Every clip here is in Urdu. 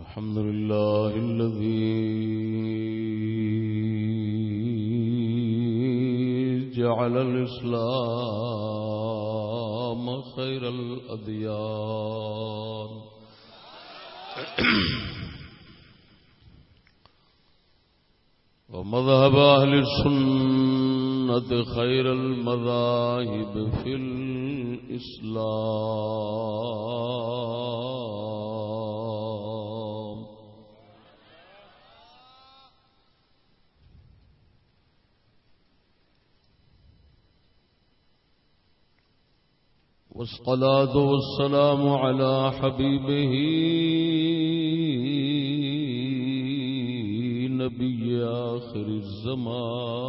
الحمد لله الذي جعل الإسلام خير الأديان. ومذهب أهل السنة خير المذاهب في الإسلام. والصلاة والسلام على حبيبه نبي آخر الزمان.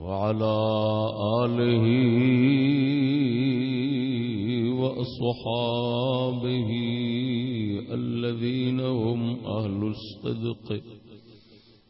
وعلى آله وأصحابه الذين هم أهل الصدق.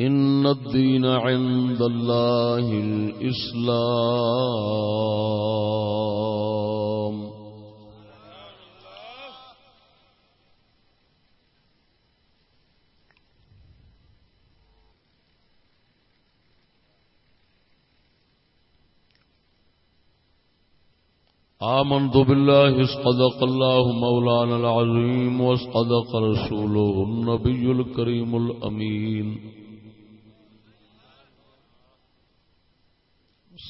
إن الدين عند الله الإسلام. آمنت بالله اصدق الله مولانا العظيم واصدق رسوله النبي الكريم الأمين.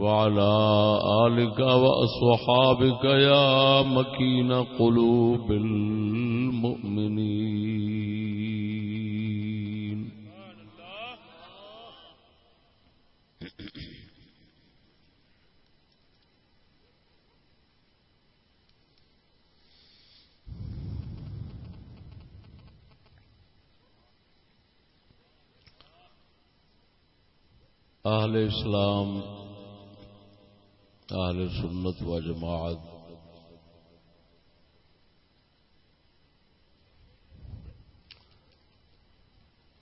وعلى آلك وأصحابك يا مكين قلوب المؤمنين. اہل إسلام اہل سنت و جماعت۔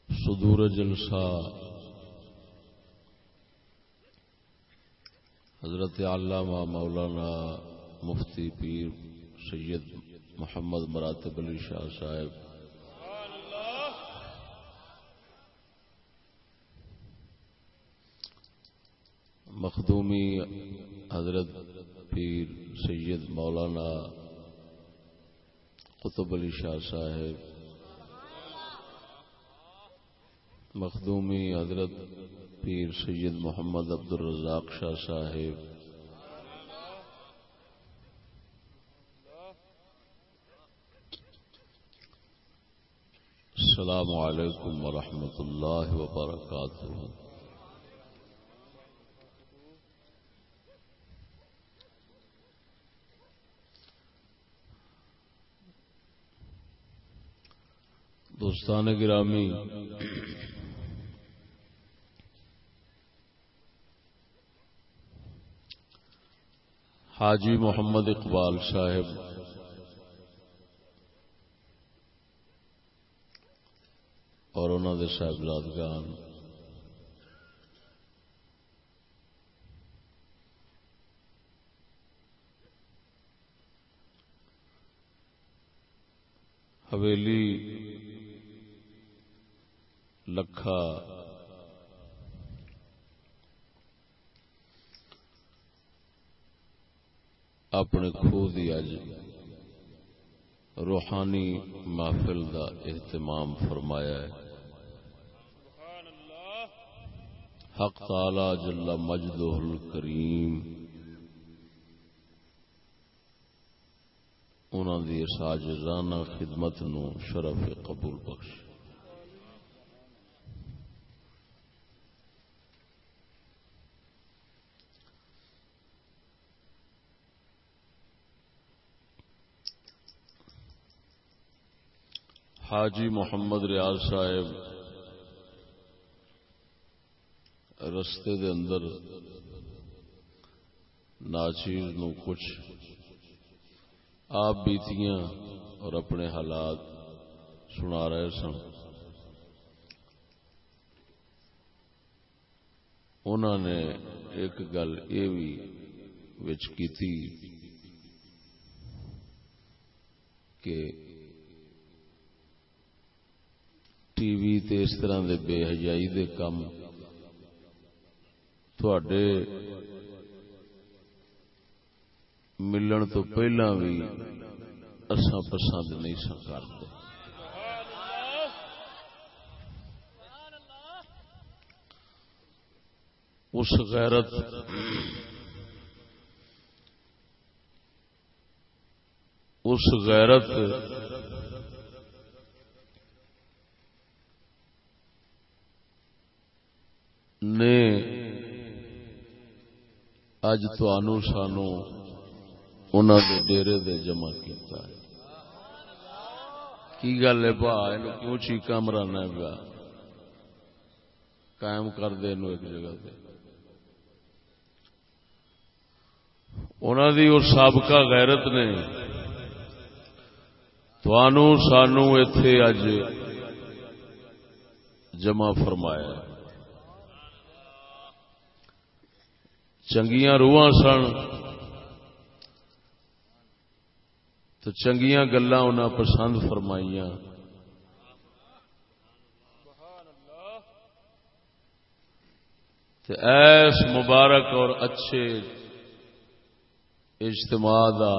صدور جلسہ حضرت علامہ مولانا مفتی پیر سید محمد مراتب علی شاہ صاحب مخدومی حضرت پیر سید مولانا قطب علی شاہ صاحب، مخدومی حضرت پیر سید محمد عبد الرزاق شاہ صاحب، السلام علیکم ورحمۃ اللہ وبرکاتہ۔ دوستان گرامی حاجی محمد اقبال صاحب اور انہوں دے صاحبزادگان حویلی لکھا۔ اپنے خو دی اج روحانی محفل دا اہتمام فرمایا ہے۔ حق تعالی جل مجدہ الکریم انہوں دی ساجزانہ خدمت نو شرف قبول بخش حاجی محمد ریاض صاحب، رستے دے اندر ناچیز نو کچھ آپ بیتیاں اور اپنے حالات سنا رہے سن۔ انہوں نے ایک گل یہ بھی وچ کی تھی کہ ٹی وی تے اس طرح دے بے حجائی دے کم۔ تھوڑے ملن تو پہلا بھی اساں پسند نہیں سن کرتے۔ اس غیرت اس غیرت نے اج سانو انہوں دے ڈیرے دے جمع کیتا ہے۔ کی گل ہے با کیوں چیقا مرانا پیا قائم کر دے نو ایک جگہ دے انہوں دی اور سابقہ غیرت نے تو سانو اتے اج جمع فرمایا ہے چنگیاں روح سن تو چنگیاں گلا پسند فرمائیاں ایس مبارک اور اچھے اجتماع دا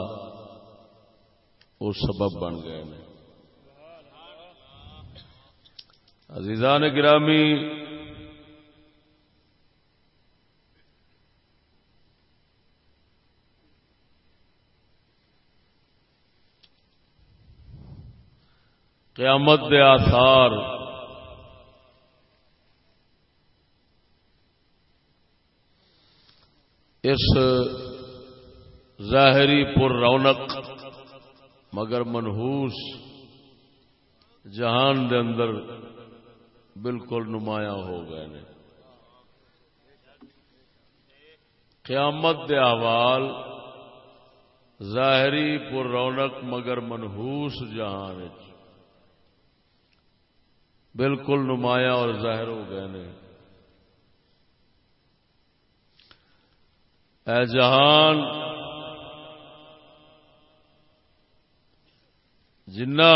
وہ سبب بن گئے عزیزان گرامی قیامت دے آثار۔ اس ظاہری پر رونق، مگر منہوس جہان دے اندر بالکل نمایاں ہو گئے نے۔ قیامت دے احوال ظاہری پر رونق، مگر منہوس جہان بالکل نمایاں اور ظاہر ہو گئے نے۔ اے جہان جنا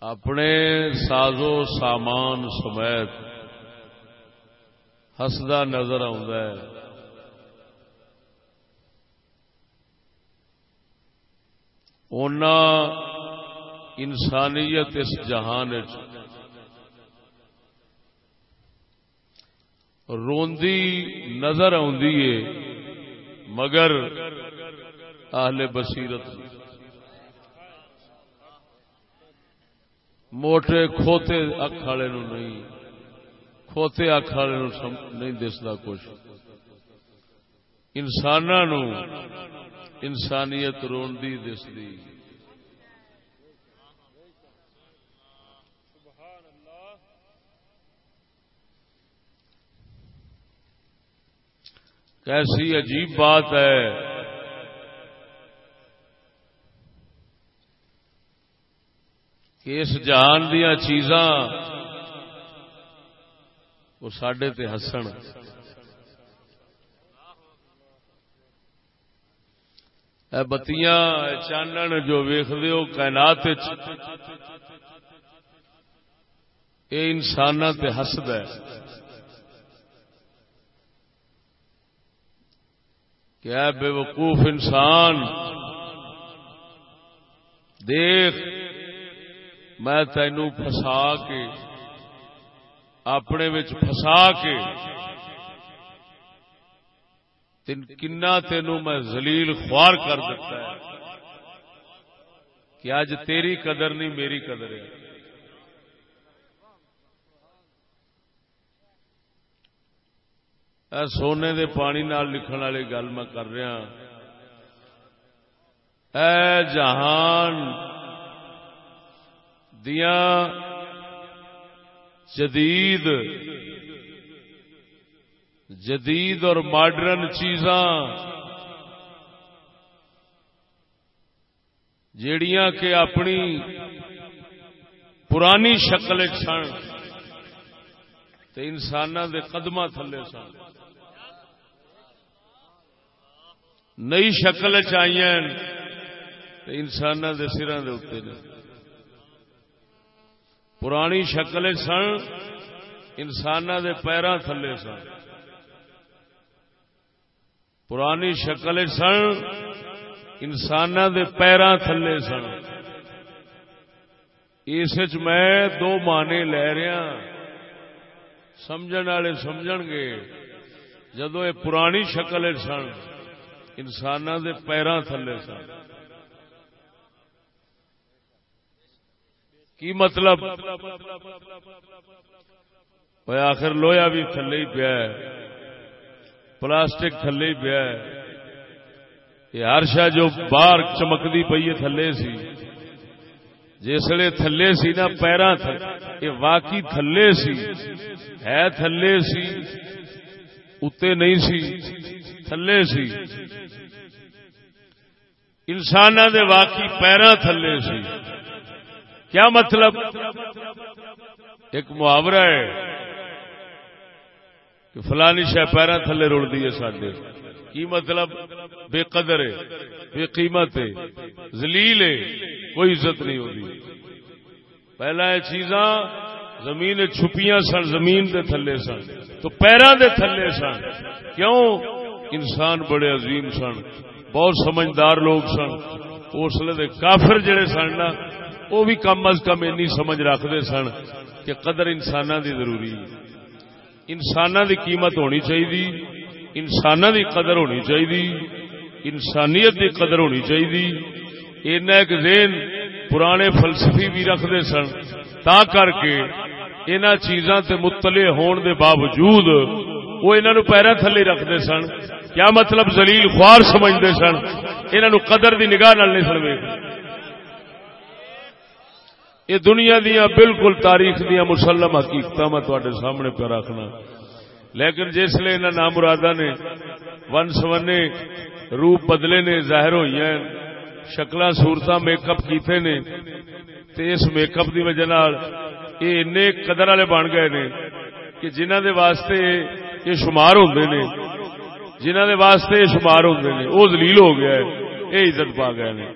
اپنے سازو سامان سمیت ہسدا نظر آنا انسانیت اس جہان روندی نظر مگر آہل بصیرت موٹے کھوتے اکھ والے نہیں، کھوتے اکھ والے نہیں دستا کچھ۔ انسان انسانیت روندی دستی کیسی عجیب بات ہے۔ کہ اس جہان دیا چیزاں وہ سڈے تے ہسن۔ بتیاں چانن جو ویخ ہو کائنات یہ انسان تے ہسد ہے۔ کہ اے بے وقوف انسان، دیکھ، میں تینو فسا کے، اپنے فسا کے کنا تینو میں زلیل خوار کر دیتا ہے کہ اج تیری قدر نہیں، میری قدر ہے اے سونے دے پانی نال لکھن والی گل میں کر رہا۔ اے جہان، دیا جدید جدید اور ماڈرن چیزاں جیڑیاں کہ اپنی پرانی شکل سن انسان دے قدم تھلے سن۔ نئی شکل چاہیے انسان دے سرا دے اتنے نے پرانی شکل سن انسان دے پیروں تھلے سن۔ پرانی شکل سن انسان دے پیروں تھلے سن۔ اس میں دو مانے لے رہا ہاں۔ سمجھ والے سمجھ گے۔ جدو یہ پرانی شکل سن انسان دے پیروں تھلے سن۔ کی مطلب؟ آخر لویا بھی تھلے ہی پیا ہے، پلاسٹک تھلے ہی پیا ہے۔ یہ ہر شا جو باہر چمکتی پی ہے تھلے سی جسے تھلے سی نا پیروں یہ واقعی تھلے سی، ہے تھلے سی، اتے نہیں سی، تھلے سی۔ انسان دے واقعی پیروں تھلے سی۔ کیا مطلب؟ ایک محاورہ ہے کہ فلانی شہ پیروں تھلے رڑتی ہے سڈے کی مطلب؟ بے قدر ہے، بے قیمت ہے زلیل ہے، کوئی عزت نہیں ہوتی۔ پہلا یہ چیزاں زمین چھپیاں سن، زمین دے تھلے سن۔ تو پیروں دے تھلے سن۔ کیوں؟ انسان بڑے عظیم سن۔ بہت سمجھدار لوگ سن۔ اسلے کافر جڑے سن نا وہ بھی کم از کم اینی سمجھ رکھتے سن کہ قدر انسان دی ضروری انسان دی قیمت ہونی چاہیے انسان دی قدر ہونی چاہیے انسانیت دی قدر ہونی چاہیے اینا ایک ذہن پرانے فلسفی بھی رکھتے سن، تا کر کے ان چیزاں تے مطلع ہون دے باوجود وہ انہوں پیرا تھلے رکھتے سن۔ کیا مطلب زلیل خوار سمجھتے سن؟ انہوں قدر دی نگاہ نہیں سنوے یہ دنیا دیا بالکل تاریخ دیا مسلم حقیقت میں تے سامنے پہ رکھنا۔ لیکن جس لیے انہوں نام مرادہ نے ون سونے روپ بدلے نے، ظاہر ہوئی ہیں شکل سورت میک اپ کیتے نے، تے اس میک اپ کی وجہ یہ این قدر والے بن گئے نے کہ جنہ دے واسطے یہ شمار ہوندے نے۔ جنہ دے واسطے یہ شمار ہوندے نے۔ وہ زلیل ہو گیا ہے۔ یہ عزت پا گئے نے۔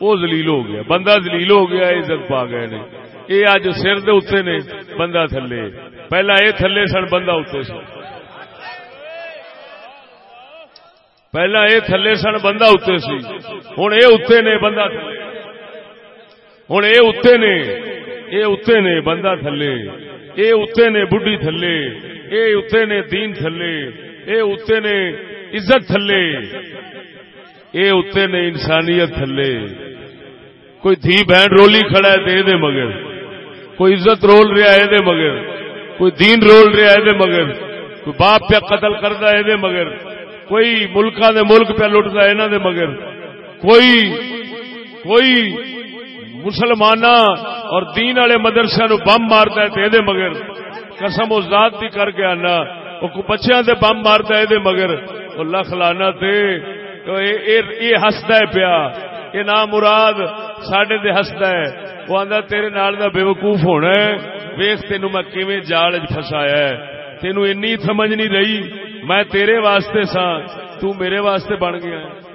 وہ زلیل ہو گیا۔ بندہ زلیل ہو گیا عزت پا گئے نے۔ یہ اج سر دے اتنے نے بندہ تھلے۔ پہلا یہ تھلے سن، بندہ اتنے سن۔ پہلا یہ تھلے سن، بندہ اتنے سی۔ ہوں یہ اتنے نے بندہ تھلے۔ ہوں یہ اتنے نے، یہ اتنے نے بندہ تھلے۔ یہ اتنے نے بڈی تھلے۔ یہ اتنے نے دین تھلے یہ اتنے نے عزت تھلے یہ اتنے نے انسانیت تھلے۔ کوئی دھی بہن رولی کھڑا ہے دے دے مگر، کوئی عزت رول رہا ہے دے مگر، کوئی دین رول رہا ہے دے مگر، کوئی باپ پہ قتل کرتا ہے دے مگر، کوئی ملکا دے ملک پہ لٹتا ہے دے مگر۔ کوئی کوئی مسلمان اور دین والے مدرسے نو بم مارتا ہے دے مگر۔ قسم اس ذات دی کر کے آنا۔ وہ بچیاں دے بم مارتا ہے دے مگر۔ وہ لکھ لانا تے۔ یہ ہستا ہے پیا۔ یہ نام مراد سڈے دے ہستا ہے۔ وہ آدھا تیرے نال دا بے وقوف ہونا ہے۔ ویخ تین میں کیویں جال فسایا ہے۔ تینوں اینی سمجھ نہیں رہی۔ میں تیرے واسطے سا تو میرے واسطے بن گیا ہے۔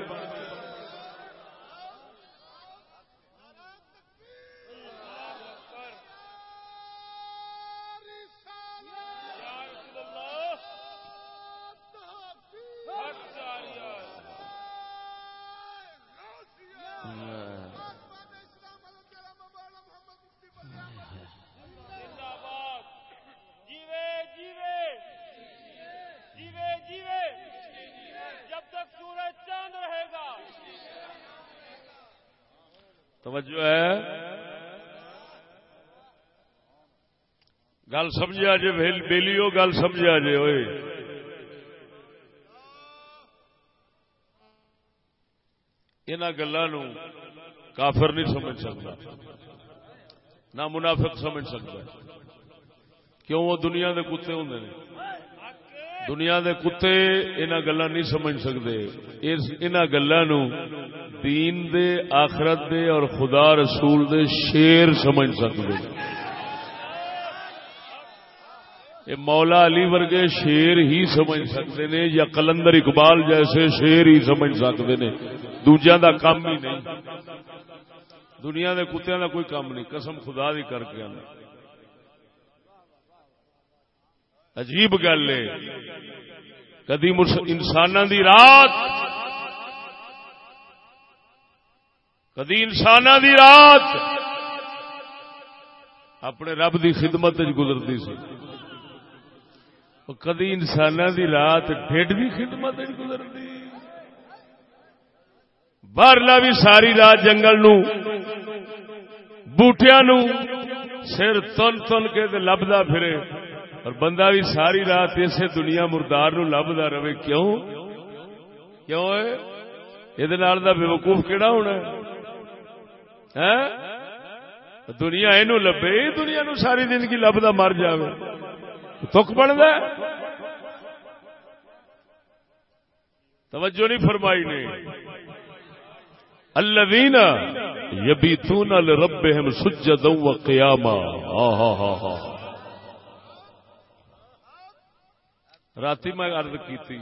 توجہ ہے۔ گل سمجھا جی بیلیو گل سمجھا جی ہوئے ان گلوں کافر نہیں سمجھ سکتا۔ نہ منافق سمجھ سکتا۔ کیوں؟ وہ دنیا دے کتے ہوں نے۔ دنیا دے کتے ان گلا نہیں سمجھ سکتے ان گلوں دین دے، آخرت دے اور خدا رسول دے شیر سمجھ سکتے یہ مولا علی ورگے شیر ہی سمجھ سکتے نے یا کلندر اقبال جیسے شیر ہی سمجھ سکتے نے۔ دوجا دا کام ہی نہیں۔ دنیا دے کتوں دا کوئی کام نہیں۔ قسم خدا دی کر کے آنا۔ عجیب گل ہے۔ کدی انسان دی رات کدی انسان دی رات اپنے رب دی خدمت گزرتی سی۔ کدی انسان دی رات ڈیڈ بھی خدمت گزرتی۔ باہرلا بھی ساری رات جنگل نو بوٹیا نو، سر تن تن کے لبدا پھرے۔ اور بندہ بھی ساری رات اسے دنیا مردار نو لبدا رہے، کیوں؟ کیوں یہ بے وقوف کہڑا ہونا ہاں؟ دنیا یہ لبے دنیا نو ساری زندگی لبدا مر جائے تک بنتا توجہ نہیں فرمائی نے۔ الذین یبیتون لربهم سجدا وقیاما راتی میں عرض کیتی،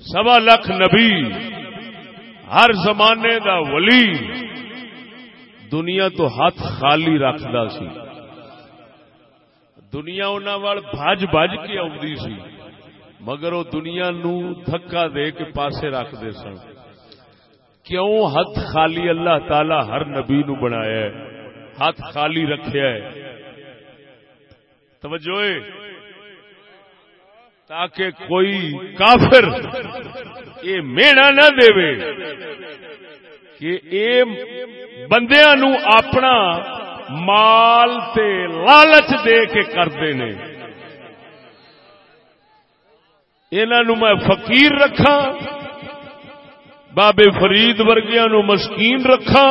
سوا لکھ نبی ہر زمانے دا ولی دنیا تو ہاتھ خالی رکھدا سی۔ دنیا انہوں بج بج کے آدھی سی، مگر وہ دنیا نو دھکا دے کے پاسے رکھتے سن۔ کیوں ہاتھ خالی اللہ تعالی ہر نبی نو بنایا ہے؟ ہاتھ خالی رکھیا ہے۔ توجہ تاکہ کوئی کافر یہ میڑا نہ دے کہ اے بندیاں نو اپنا مال تے لالچ دے کے کرتے نے۔ انہوں میں فقیر رکھا بابے فرید ورگیا نو مسکین رکھا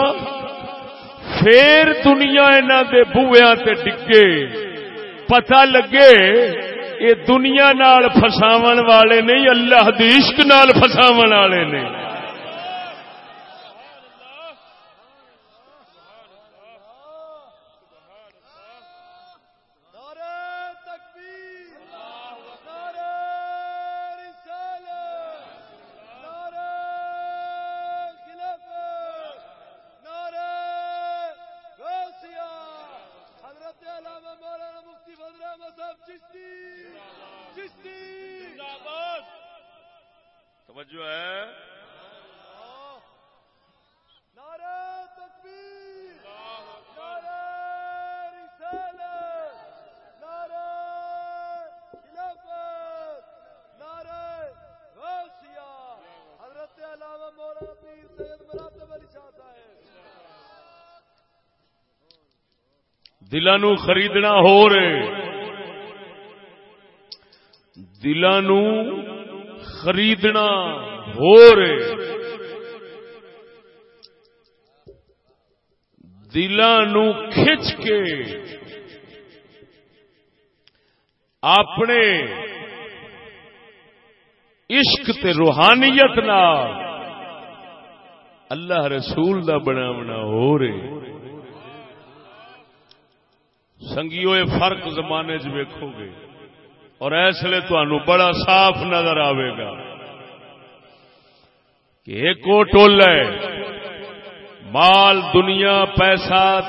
پھر دنیا انہوں دے بویا تے ڈگے پتہ لگے یہ دنیا نال فساون والے نہیں اللہ عشق نال فساون والے نے دلانو خریدنا ہو رہے۔ دلانو خریدنا ہو رہے۔ دلانو کھچ کے اپنے عشق تے روحانیت نہ اللہ رسول دا بناونا ہو رہے۔ سنگیو فرق زمانے چ ویکو گے۔ اور اس لیے تمہوں بڑا صاف نظر آئے گا کہ ایک ٹول ہے۔ مال، دنیا، پیسہ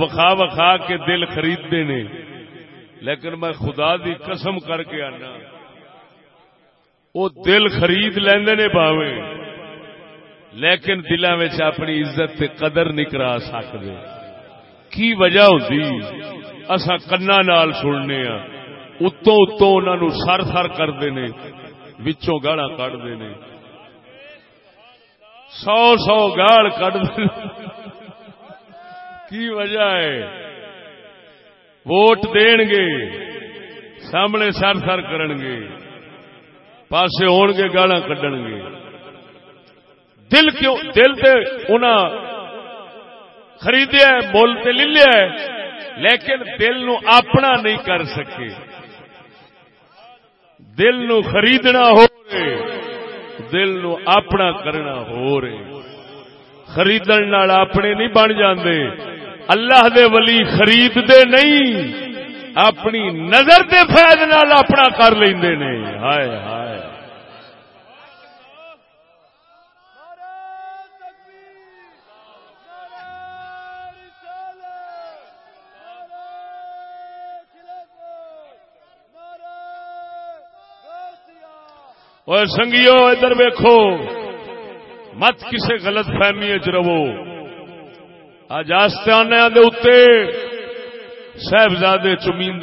وکھا وکھا کے دل خریدتے نے۔ لیکن میں خدا دی قسم کر کے آنا، وہ دل خرید لیندے نے باوے، لیکن دلوں اپنی عزت تے قدر نہیں کرا سکتے۔ کی وجہ ہوتی؟ اصا کنا نال سننے ہاں اتوں اتوں انہوں سر سر کرتے ہیں وچوں گاڑا کھتے ہیں سو سو گاڑ کٹ کی وجہ ہے؟ ووٹ دین گے، سامنے سر سر کرن گے، پاسے ہون گے گالا کڈن گے۔ دل کیوں، دل تے انہاں خریدیا مول تے لے لیا لیکن دل نو اپنا نہیں کر سکے۔ دل نو خریدنا ہو رہے، دل نو اپنا کرنا ہو رہے۔ خریدن نال اپنے نہیں بن جاندے۔ اللہ دے ولی خرید دے نہیں، اپنی نظر دے فیض نال اپنا کر لیندے نے۔ ہائے ہائے۔ اور سنگیو، ادھر ویکو مت کسی غلط فہمی چو اج آستانے صاحبزادے چمین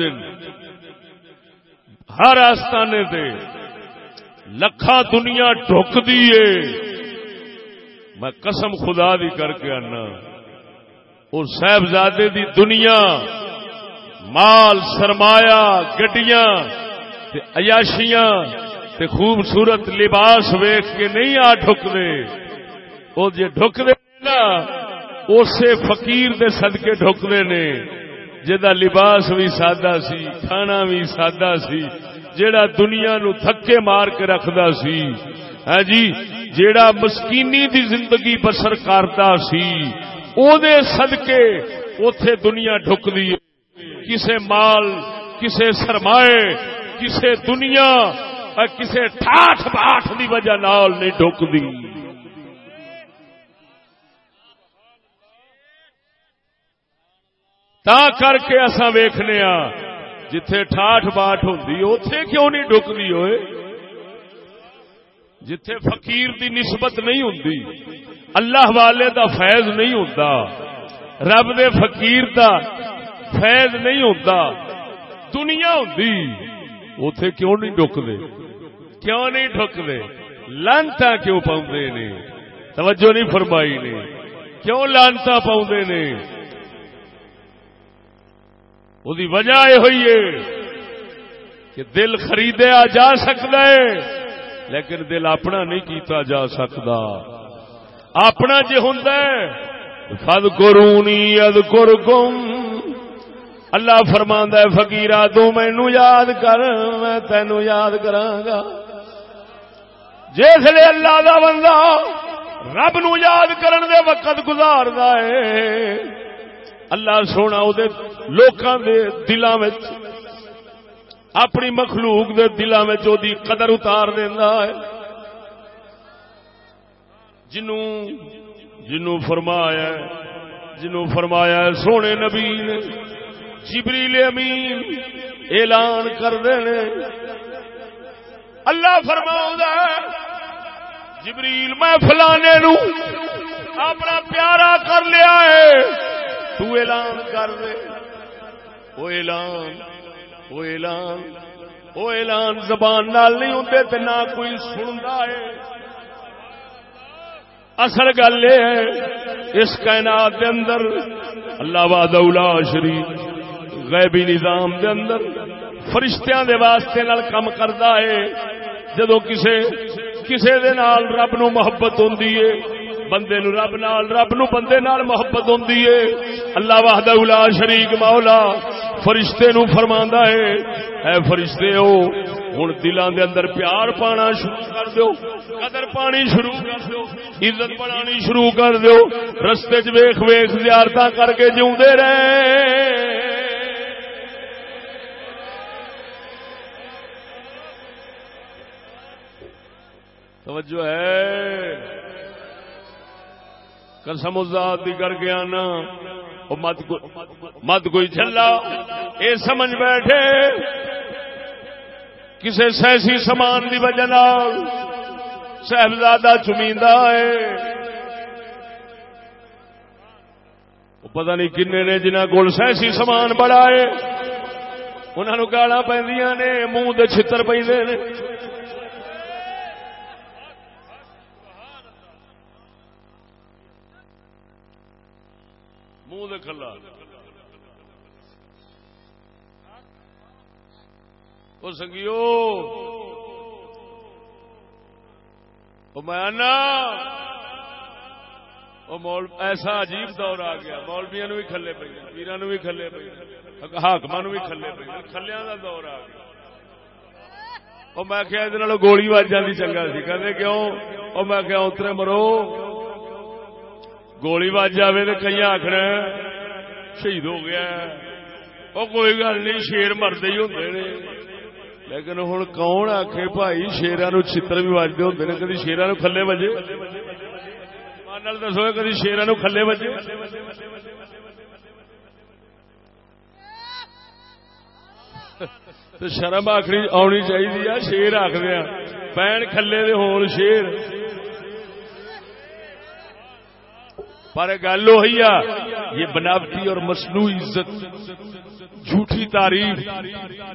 ہر آستانے دے لکھا دنیا ٹوک دیے میں قسم خدا دی کر کے آنا۔ اور صاحبزادے دی دنیا، مال سرمایا گڈیاں عیاشیاں تے خوبصورت لباس ویخ کے نہیں آ ڈکتے وہ جی ڈکتے نا، اسے فقیر دے صدقے ڈکتے نے۔ جا لباس بھی سادہ سی، کھانا بھی سادہ سی، جیڑا دنیا نو تھکے مار کے رکھدا سی۔ ہاں جی جیڑا مسکینی دی زندگی بسر کرتا سی، او دے صدقے اوتھے دنیا ڈھکدی کسے مال، کسے سرمائے، کسے دنیا کسی ٹھاٹ باٹ کی وجہ نال نہیں ڈکتی تا کر کے اصا ویخنے جتھے ٹھاٹ باٹ ہوتی اتے کیوں نہیں ڈکتی ہوئے؟ جتھے فقیر دی نسبت نہیں ہوں اللہ والے دا فیض نہیں ہوتا رب دے فقیر دا فیض نہیں ہوتا دنیا ہوں اتے کیوں نہیں ڈکتے کیوں نہیں ٹھکتے لانتا کیوں پاؤں نے؟ توجہ نہیں فرمائی نے۔ کیوں لانتا پاؤں نے؟ وہی وجہ یہ ہوئی ہے کہ دل خریدیا جا سکتا ہے، لیکن دل اپنا نہیں کیتا جا سکتا۔ اپنا جی ہوں فد کرونی اد کر گم اللہ فرما فکیرا تو مینو یاد کر، میں تینو یاد کراگا. جس اللہ دا بندہ رب نو یاد کرن دے وقت گزار ہے، اللہ سونا لوکاں دے دلاں وچ، اپنی مخلوق دے دلاں وچ دی قدر اتار دیندا ہے۔ جنوں جنوں فرمایا جنوں فرمایا سونے نبی نے جبریل امین اعلان کر دینے اللہ فرماؤں جبریل میں فلانے نو اپنا پیارا کر لیا ہے۔ تو اعلان کر دے۔ وہ اعلان وہ اعلان وہ اعلان۔ زبان نال نہیں ہوں نہ کوئی سنتا ہے۔ اصل گل یہ ہے، اس کائنات دے اندر اللہ باد شریف غیبی نظام دے اندر فرشتیاں دے واسطے نال کم کرتا ہے۔ جدو کسے کسے دے نال رب نو محبت ہوں بندے نو رب نال رب نو بندے نال محبت ہوں اللہ واہد الا شریک مولا فرشتے نو فرما ہے، اے فرشتے ہو ہوں دلان دے اندر پیار پانا شروع کر دو قدر پانی شروع کر دو عزت بنانی شروع کر دو رستے چ ویخ ویخ زیارت کر کے جیوندے رہے۔ توجہ ہے۔ قسم ازاد دی کر گیا نا مت کوئی چلا اے سمجھ بیٹھے۔ کسے سیسی سامان دی وجہ صاحبزادہ چمیندا ہے۔ پتہ نہیں کنے نے جنہ کول سیسی سامان بڑا ہے۔ انہوں گالا پہ منہ دے چھتر پہ منہ دے کھلا۔ وہ سنگیو میں مول، ایسا عجیب دور آ گیا۔ مولویا بھی کھلے پہ پیران بھی کھلے پہ حاقم بھی کھلے پہ کھلیا کا دور آ گیا۔ میں کیا گولی وج جاتی چنگا سی۔ کہ کیوں؟ اور میں کیا اترے مرو۔ گولی وج جائے تو کئی آخر شہید ہو گیا وہ کوئی گل نہیں، شیر مرد ہی ہوں لیکن ہوں کون آخ بھائی شیران چتر بھی وجدے ہوں نے، کدی شیران کھلے بجے دسو کدی شیران کھلے بجے تو شرم آخری آنی چاہیے شیر آخر پین کھلے دے ہون شیر۔ پر گل وہی یہ بناوٹی اور مصنوعی عزت۔ جھوٹی تعریف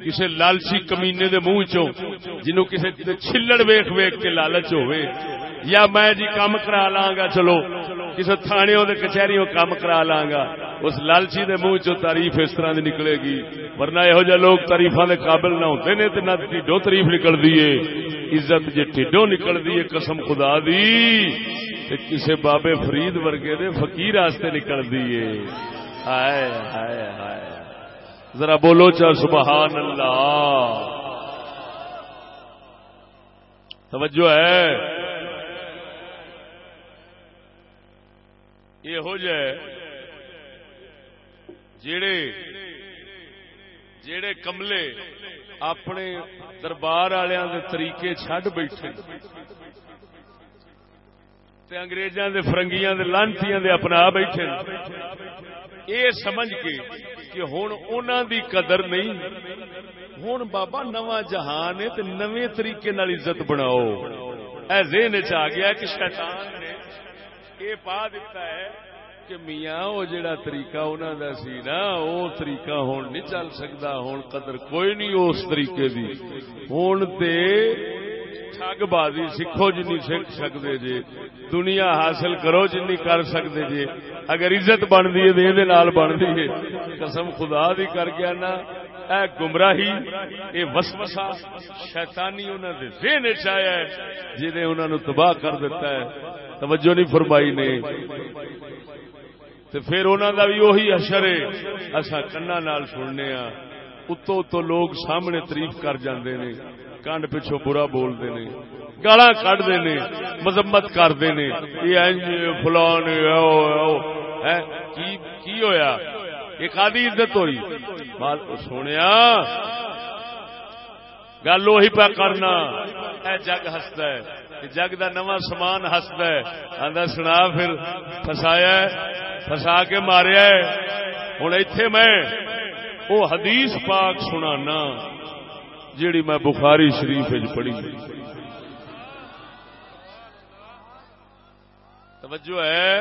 کسی لالچی کمینے دے منہ چو جنوں کسی چھلڑ ویخ ویخ کے لالچ ہوئے یا میں جی کام کرا لاگا چلو کسی تھانے کچہری کام کرا لاگا اس لالچی دے منہ چو تعریف اس طرح دی نکلے گی۔ ورنہ یہو جہ لوگ تاریفاں دے قابل نہ ہوتے نے، تے نہ ٹھڈو تعریف نکل دیے عزت جے ٹھڈو نکل دیے قسم خدا دی۔ تے کسے بابے فرید ورگے دے فقیر واسطے نکل دیے ہائے ہائے ہائے۔ ذرا بولو چا سبحان اللہ۔ توجہ ہے۔ یہ ہو جائے۔ جڑے جڑے کملے اپنے دربار والوں کے طریقے چڈ بیٹھے۔ انگریزاں دے فرنگیاں دے لانتیاں دے اپنا بیٹھے۔ یہ سمجھ کے کہ ہوں انہوں دی قدر نہیں۔ ہوں بابا نواں جہان ہے تو نویں طریقے عزت بناؤ۔ اے ذہن چ گیا کہ شیطان نے یہ پا دیتا ہے کہ میاں وہ جڑا طریقہ انہوں دا سی نا وہ طریقہ ہون نہیں چل سکتا ہوں قدر کوئی نہیں اس طریقے دی۔ ہوں تے ٹگ بازی سکھو جنی سکھ سکتے جی۔ دنیا حاصل کرو جنی کر سکتے جی۔ اگر عزت بنتی ہے تو یہ بنتی ہے۔ قسم خدا دی کر کے نا اے گمراہی، اے وسوسہ، شیطانی انہوں نے ذہن چایا ہے، جنہیں انہوں نے تباہ کر دیتا ہے۔ توجہ نہیں فرمائی نے۔ تو پھر انہوں کا بھی وہی اشر ہے۔ اصا کنا نال سننے ہاں۔ اتو اتو لوگ سامنے تعریف کر جاندے نے۔ کانڈ پچھو برا بولتے نے گالا کھتے نے مذمت کرتے نے یہ فلان کی ہویا ایک آدھی عزت ہوئی سونے گل وہی پہ کرنا اے جگ ہستا ہے جگ دا نواں سامان ہستا ہے آدھا سنا پھر فسایا فسا کے ماریا ہوں اتے میں وہ حدیث پاک سنانا جیڑی میں بخاری شریف پڑھی۔ توجہ ہے۔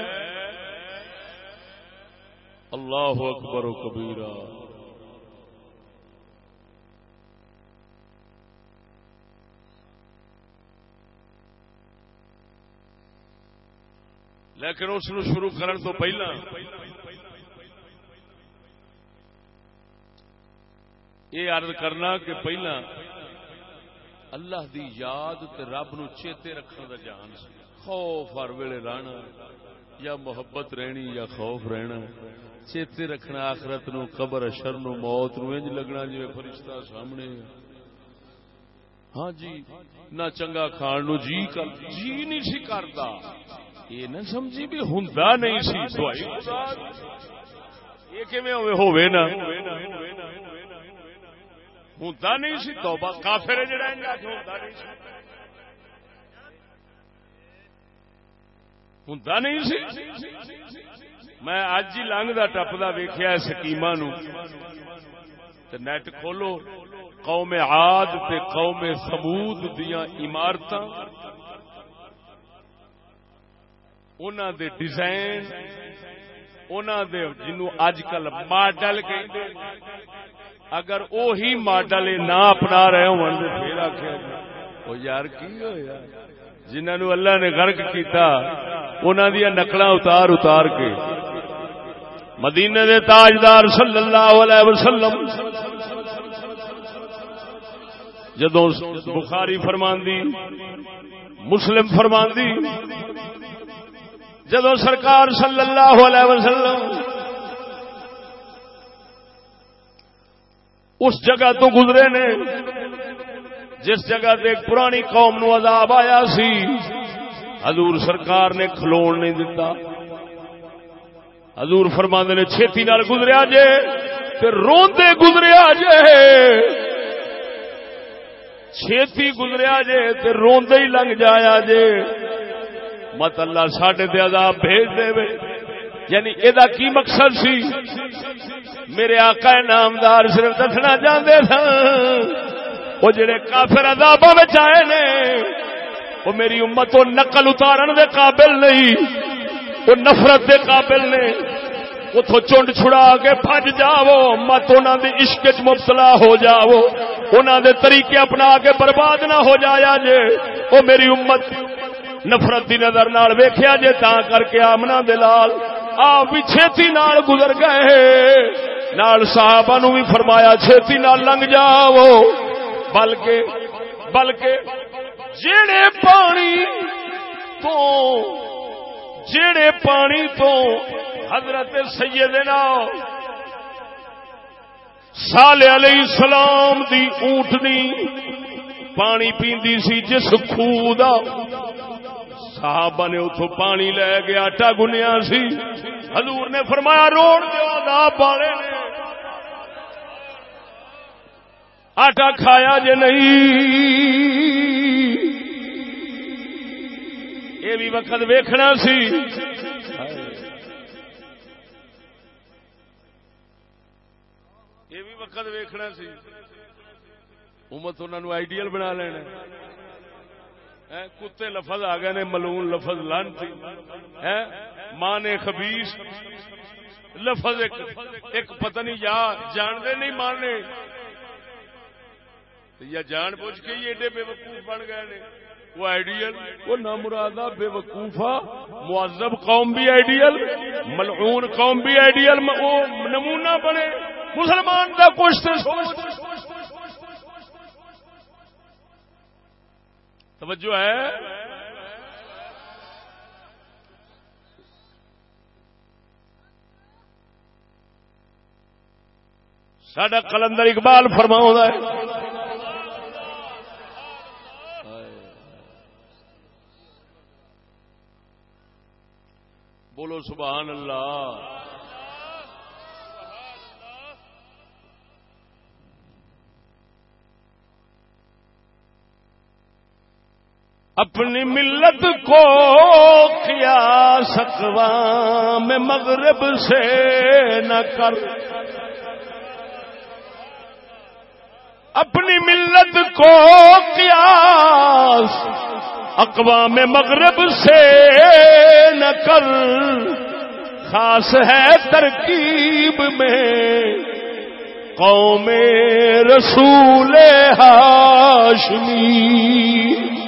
اللہ اکبر و کبیرہ۔ لیکن اس شروع کرنے تو پہلا۔ یہ عرض کرنا کہ پہلا اللہ دی یاد تے رب نو چیتے رکھنے دا جان سی۔ خوف ہر ویلے رہنا، یا محبت رہنی یا خوف رہنا۔ چیتے رکھنا، آخرت نو، قبر اشر نو، موت نو، انج لگنا جی فرشتہ سامنے۔ ہاں جی نہ چنگا کھان نو جی کر جی نہیں سی کرتا۔ یہ نہ سمجھی بھی ہوندا نہیں سی، دوائی یہ کیویں ہوے نا۔ ہوں نہیں سی توبہ کافر جڑا ہوں نہیں سی میں اج ہی لنگتا ٹپدا ویخیا سکیم نیٹ کھولو قوم عاد تے قوم سمود دیا عمارت دے ڈیزائن انہاں دے جنو اج کل ماڈل کہ اگر اوہی ماڈل نہ اپنا رہے ہوں پھر آخیا یار کی ہوا جنہوں اللہ نے غرق کیتا انہوں دیا نقل اتار اتار کے۔ مدینے دے تاجدار صلی اللہ علیہ وسلم جدو بخاری فرماندی، مسلم فرماندی جدو سرکار صلی اللہ علیہ وسلم اس جگہ تو گزرے نے جس جگہ تے پرانی قوم نو عذاب آیا سی، حضور سرکار نے کھلو نہیں دتا۔ حضور فرما نے، چھتی نال گزریا جے تے روندے گزریا جے۔ چھتی گزریا جے تے روندے ہی لنگ جایا جے۔ مت اللہ ساڈے تے عذاب بھیج دے وے۔ یعنی ادا کی مقصد سی؟ میرے آقا نامدار صرف دسنا چاہتے سن، وہ جڑے کافر عذاب آئے نے، وہ میری امت کو نقل اتارن دے قابل نہیں، وہ نفرت دے قابل نے اتو چونڈ چھڑا کے پج جاو مت انہوں دے عشق چ مبتلا ہو جاو انہوں دے طریقے اپنا کے برباد نہ ہو جایا جے وہ میری امت، نفرت دی نظر نال ویکھیا جے تا کر کے آمنا دلال آپ بھی چھتی نال گزر گئے نال صحابہ نو بھی فرمایا چھتی نال لنگ جاؤ۔ بلکہ بلکہ جڑے پانی تو جڑے پانی تو حضرت سیدنا سال علیہ السلام دی اونٹنی پانی پیندی سی جس خوہ صحابہ نے اتو پانی لے کے آٹا گنیا سی۔ حضور نے فرمایا، روڑ دیا پانے نے۔ آٹا کھایا جے نہیں۔ یہ بھی وقت ویکھنا سی۔ یہ بھی وقت ویکھنا سی۔ امت انہوں آئیڈیل بنا لینا۔ کتے لفظ آ گئے نے، ملون لفظ لانتی۔ ماں نے خبیس لفظ ایک ایک پتہ نہیں، یا جانتے نہیں ماننے یا جان بوجھ کے ہی ایڈے بے وقوف بن گئے نے۔ وہ آئیڈیل وہ نامرادہ بے وقوفا معذب قوم بھی آئیڈیل ملعون قوم بھی آئیڈیل وہ نمونہ بنے۔ مسلمان کا کچھ سوچ۔ توجہ ہے؟ سڈا کلندر اقبال فرماؤں ہے۔ بولو سبحان اللہ۔ اپنی ملت کو کیا سکوام مغرب سے نہ کر۔ اپنی ملت کو کیا اقوام مغرب سے نہ کر۔ خاص ہے ترکیب میں قوم رسول ہاشمی۔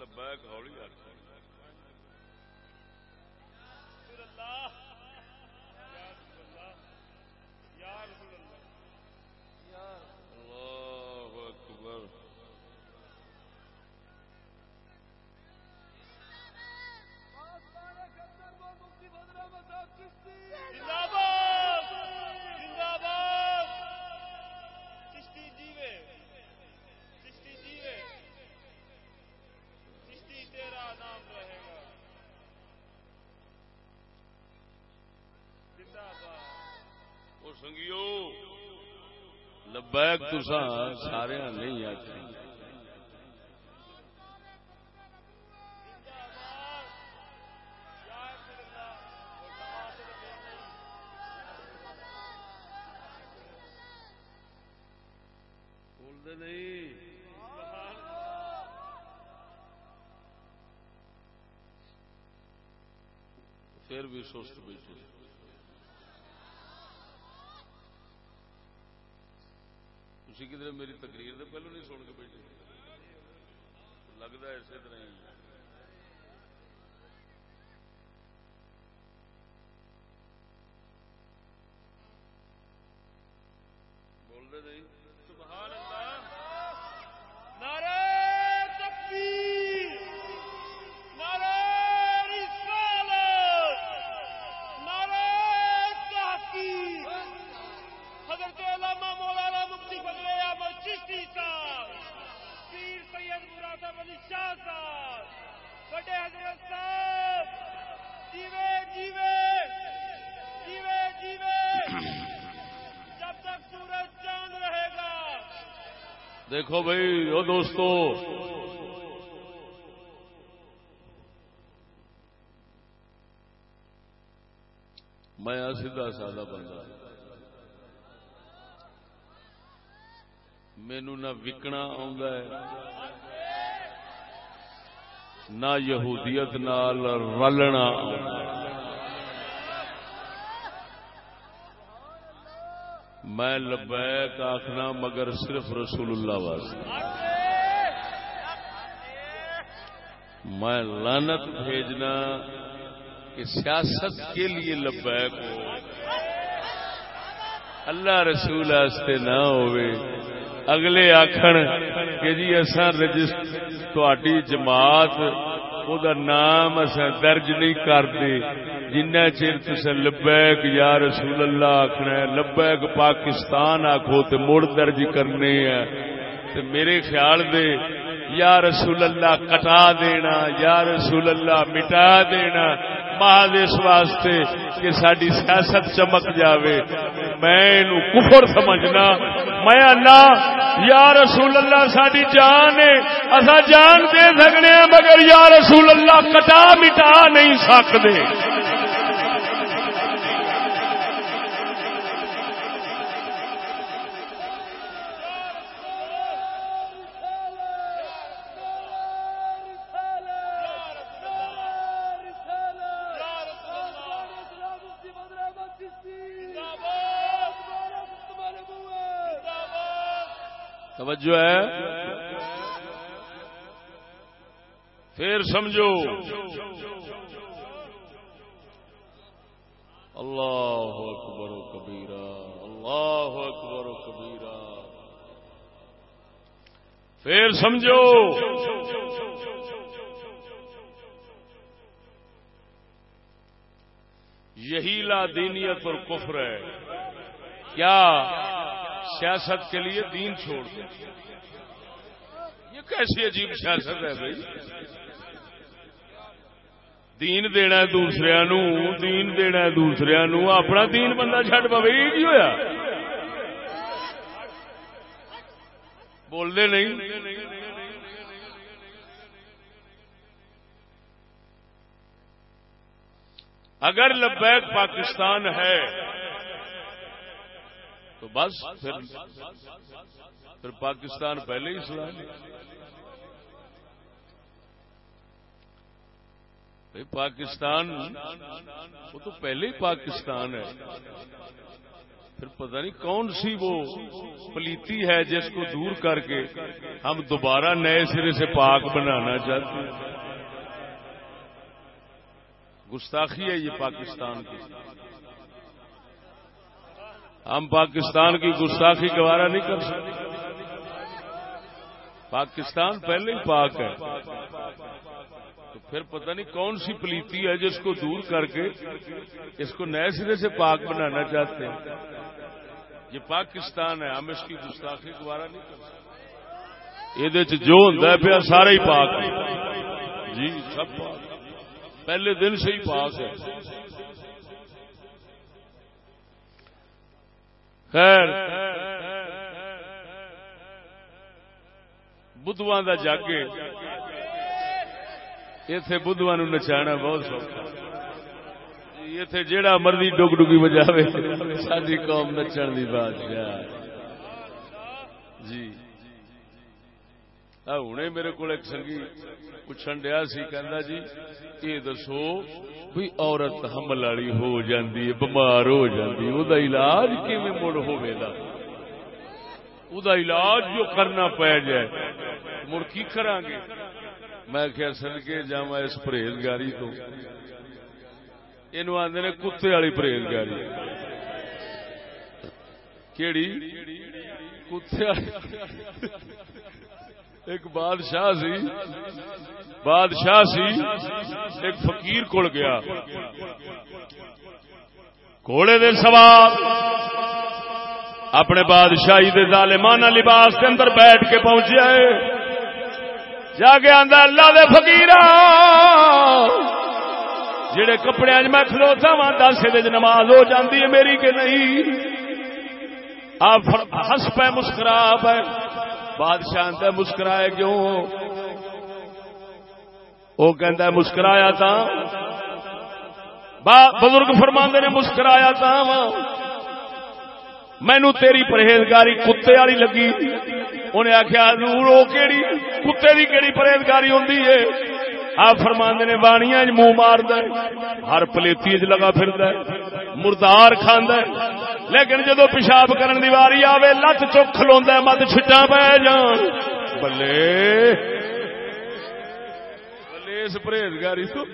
ਲੰਬਾ ਹੌਲੀ ਆ سنگیو لبیک تسا سارے نہیں آتے پھر بھی سست بیٹھے۔ کدھر میری تقریر تو پہلو نہیں سن کے بیٹھے لگتا ہے اسی طرح دیکھو بھائی وہ دوستو۔ میں سیدھا سادہ بندہ۔ مینو نہ وکنا نہ یہودیت نال رلنا۔ میں لبیک آخنا مگر صرف رسول اللہ واسطے۔ میں لانت بھیجنا کہ سیاست کے لیے لبیک ہو۔ اللہ رسول واسطے نہ ہوئے۔ اگلے آخر کہ جی اصا تھی جماعت وہ نام اصا درج نہیں کرتے جنہ چر تس لبیک، یا رسول اللہ آخنا لبیک پاکستان آخو تو مڑ درج کرنے ہیں۔ میرے خیال دے، یا رسول اللہ کٹا دینا، یا رسول اللہ مٹا دینا۔ محض اس واسطے کہ ساری سیاست چمک جاوے۔ میں کفر سمجھنا، میں اللہ یا رسول اللہ ساری جان ہے۔ اصا جان دے سکنے مگر یا رسول اللہ کٹا مٹا نہیں سکتے توجہ ہے، پھر سمجھو۔ اللہ اکبر و کبیرہ، اللہ اکبر و کبیرہ۔ پھر سمجھو۔ یہی لا دینیت اور کفر ہے۔ کیا؟ سیاست کے لیے دین چھوڑ دیں۔ یہ کیسی عجیب سیاست ہے بھائی؟ دین دینا دوسرے نو دین دینا دوسرے نو اپنا دین بندہ چڈ پہ کی ہوا بولتے نہیں۔ اگر لبیک پاکستان ہے تو بس پھر پھر پاکستان پہلے ہی سلام پاکستان، وہ تو پہلے ہی پاکستان ہے۔ پھر پتہ نہیں کون سی وہ پلیتی ہے جس کو دور کر کے ہم دوبارہ نئے سرے سے پاک بنانا چاہتے ہیں۔ گستاخی ہے یہ پاکستان کی۔ ہم پاکستان کی گستاخی گوارا نہیں کر سکتے۔ پاکستان پہلے ہی پاک ہے۔ تو پھر پتہ نہیں کون سی پلیتی ہے جس کو دور کر کے اس کو نئے سرے سے پاک بنانا چاہتے ہیں۔ یہ پاکستان ہے، ہم اس کی گستاخی گوارا نہیں کر سکتے۔ یہ جو ہوں پیا سارا ہی پاک ہے جی سب پاک۔ پہلے دن سے ہی پاک ہے۔ خیر بدھواں کا جگ اتے بدھواں نچا بہت سوکھا۔ اتے جیڑا مرضی ڈگ ڈگی بجاوے ساری قوم نچن کی بات جی۔ ہوں میرے کو ایک سنگی پوچھن دیا سی کہ جی یہ دسو بھی عورت حمل والی ہو جاندی ہے بمار ہو جاندی وہ علاج کیون مڑ ہوگا وہ علاج جو کرنا پی جائے، مڑ کی کرا گے میں کیا سن کے جا اس پرہیزگاری تو۔ یہ آدھے نے کتے والی پرہیزگاری۔ کیڑی؟ کتے والی۔ ایک بادشاہ سی بادشاہ سی، ایک فقیر کول گیا۔ گھوڑے دے سوال اپنے بادشاہی دے ظالمانہ لباس کے اندر بیٹھ کے پہنچیا ہے۔ جا کے آندا اللہ دے فقیر جڑے کپڑے اج میں کھلوتا وا دس نماز ہو جاندی ہے میری کہ نہیں؟ آپ ہس پہ مسکرا پہ۔ بادشاہ مسکرائے کیوں؟ وہ کہ مسکرایا تھا بزرگ فرماندے نے مسکرایا تھا مینو تیری پرہیزگاری کتے والی لگی۔ انہیں آخیا وہ کہڑی کتے کی کہڑی پرہیزگاری ہوں آپ فرماندے نے بانیاں منہ مار ہر پلیتی چ لگا پھر مردار کھاند لیکن جدو پیشاب کرن دی واری آوے، لت چک کھلو مت چھٹا پی جان۔ بلے۔ بلے، اس پرہیزگاری تو۔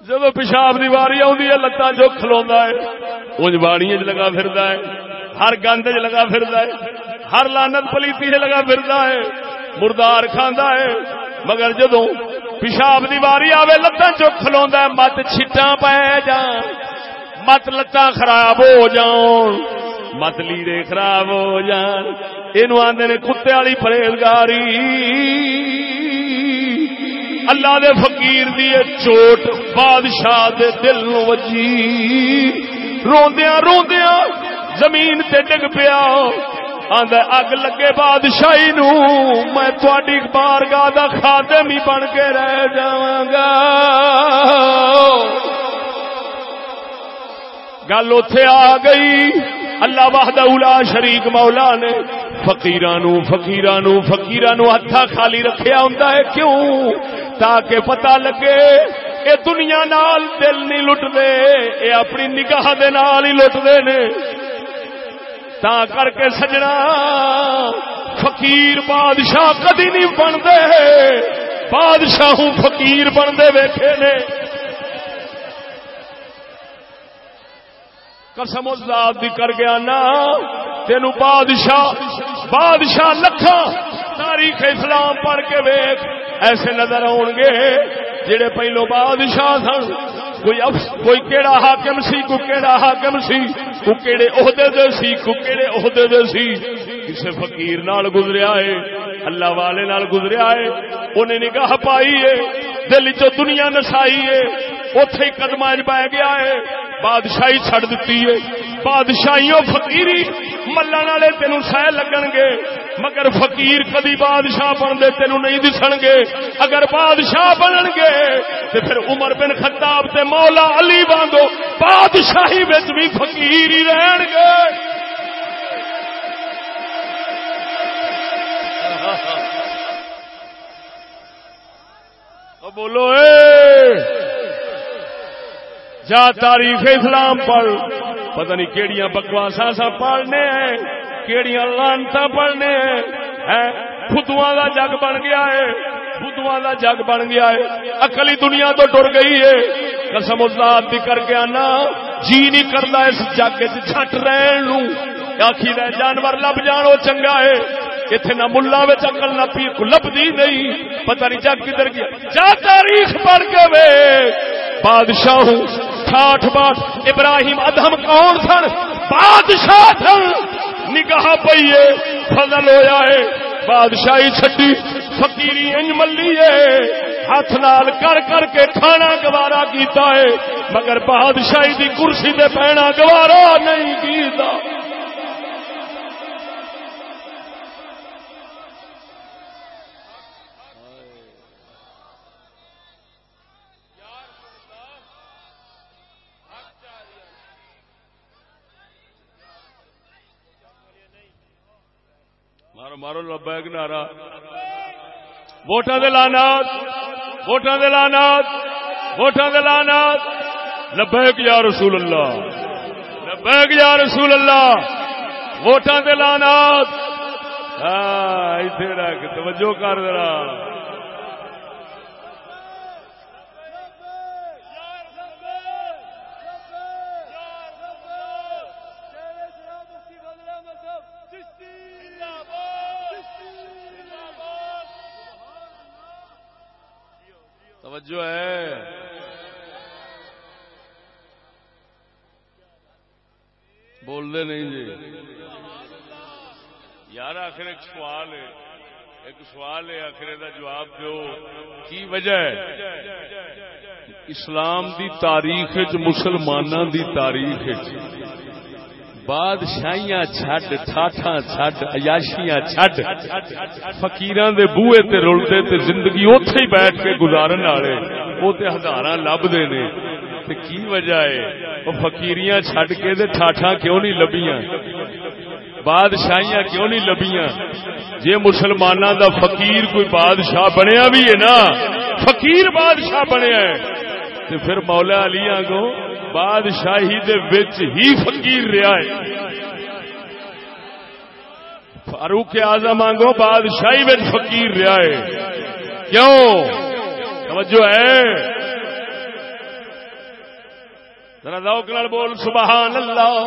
جب پیشاب کی واری آئی ہے لتان جو کھلوا ہے۔ لگا پھر ہر گند چ لگا پھر ہر لانت پلیتی سے لگا پھر ہے، مردار کھانا ہے۔ مگر جدو پیشاب کی واری آئے لتان چک کھلوا مت چھٹا پی جان، مت لتان خراب ہو جان، مت لیڑے خراب ہو جان۔ یہ آدھے کتے والی پرہیزگاری۔ اللہ دے فقیر دی چوٹ، بادشاہ دے دل نو وجی۔ روندیاں روندیاں، زمین تے ڈگ پیا۔ اگ لگے بادشاہی نو، میں تہاڈی بارگاہ دا خادم ہی بن کے رہ جاواں گا۔ گل اوتھے آ گئی، اللہ وحدہ اولا شریک مولا نے فقیرانو فقیرانو فقیرانو ہتھا خالی رکھیا ہوندا ہے، کیوں؟ تاکہ پتہ لگے، اے دنیا نال دل نہیں لٹ دے اے اپنی نگاہ دے نال ہی لٹ دے نے۔ تا کر کے سجنا۔ فقیر بادشاہ کدی نہیں بنتے۔ بادشاہ فقیر بنتے ویٹے نے۔ قسم ذات دی کر گیا نا۔ تینو بادشاہ بادشاہ لکھا تاریخ اسلام پڑھ کے ویخ ایسے نظر آؤ گے جڑے پہلو بادشاہ سن، کوئی افس کوئی کیڑا حاکم سی، کو کیڑا حاکم سی، کو کیڑے عہدے دے سی، کو کیڑے عہدے دے سی۔ کسے فقیر نال گزریا ہے اللہ والے نال گزریا ہے انہیں نگاہ پائی ہے دل چ دنیا نسائی ہے اوتھے قدم پہ گیا ہے بادشاہی چھڑ دیتی ہے۔ بادشاہیوں فقیری ملن والے تینوں سہ لگن گے۔ مگر فقیر کدی بادشاہ بنتے تینوں نہیں دسن گے۔ اگر بادشاہ بنن گے تو پھر عمر بن خطاب تے مولا علی وانگو بادشاہی بھی فقیر ہی رہن گے۔ بولو، اے! جا تاریخ اسلام پڑھ پتہ نہیں کیڑیاں بکواسا سا پڑھنے ہیں، کیڑیاں لانتا پڑھنے ہیں۔ خدوا کا جگ بن گیا ہے۔ خدوا کا جگ بن گیا ہے۔ اکلی دنیا تو ٹر گئی ہے۔ قسم ازاد بھی کر کے آنا۔ جی نہیں کرتا اس جگ چٹ رہن آخی رہ جانور لب جان، وہ چنگا ہے۔ اتنے نہ ملا اکل نہ پی لبھی نہیں۔ پتہ نہیں جگ کدھر گیا۔ جا تاریخ پڑھ کے وے۔ بادشاہ ساٹھ بات ابراہیم ادم کون سن؟ بادشاہ سن نگاہ پیے فضل ہویا ہے۔ بادشاہی چھٹی، فقیری انج ملی ہے۔ ہاتھ نال کر کر کے کھانا گوارا کیتا ہے۔ مگر بادشاہی دی کرسی تے پہنا گوارا نہیں کیتا۔ مارو مارو، لبیک نارا ووٹاں دے لانات ووٹاں دے لانات ووٹاں دے لانات لبیک یا رسول اللہ، لبیک یا رسول اللہ، ووٹاں دے لانات ہاں ایتھے رکھ توجہ کر ذرا توجہ ہے بول دے نہیں جی یار آخر ایک سوال ہے۔ ایک سوال ہے، آخر دا جواب دو کی وجہ ہے؟ اسلام دی تاریخ مسلمانوں دی تاریخ بادشاہیاں چھڈ ٹھاٹھا چھڈ، عیاشیاں چھڈ۔ فقیران دے بوئے تے رلتے تے زندگی اوتھے ہی بیٹھ کے گزارن والے۔ او تے ہزاراں لبدے نے۔ تے کی وجہ ہے؟ او فقیریاں چھڈ کے تے ٹھاٹھا کیوں نہیں لبیاں بادشاہیاں کیوں نہیں لبیاں؟ جے مسلماناں دا فقیر کوئی بادشاہ بنیا بھی ہے نا، فقیر بادشاہ بنیا ہے۔ تے پھر مولا علی آگو بادشاہی دے وچ ہی فقیر رہا ہے۔ فاروق اعظم آگو بادشاہی وچ فقیر رہا ہے۔ کیوں؟ توجہ ہے۔ ذرا ذوق نال بول، سبحان اللہ۔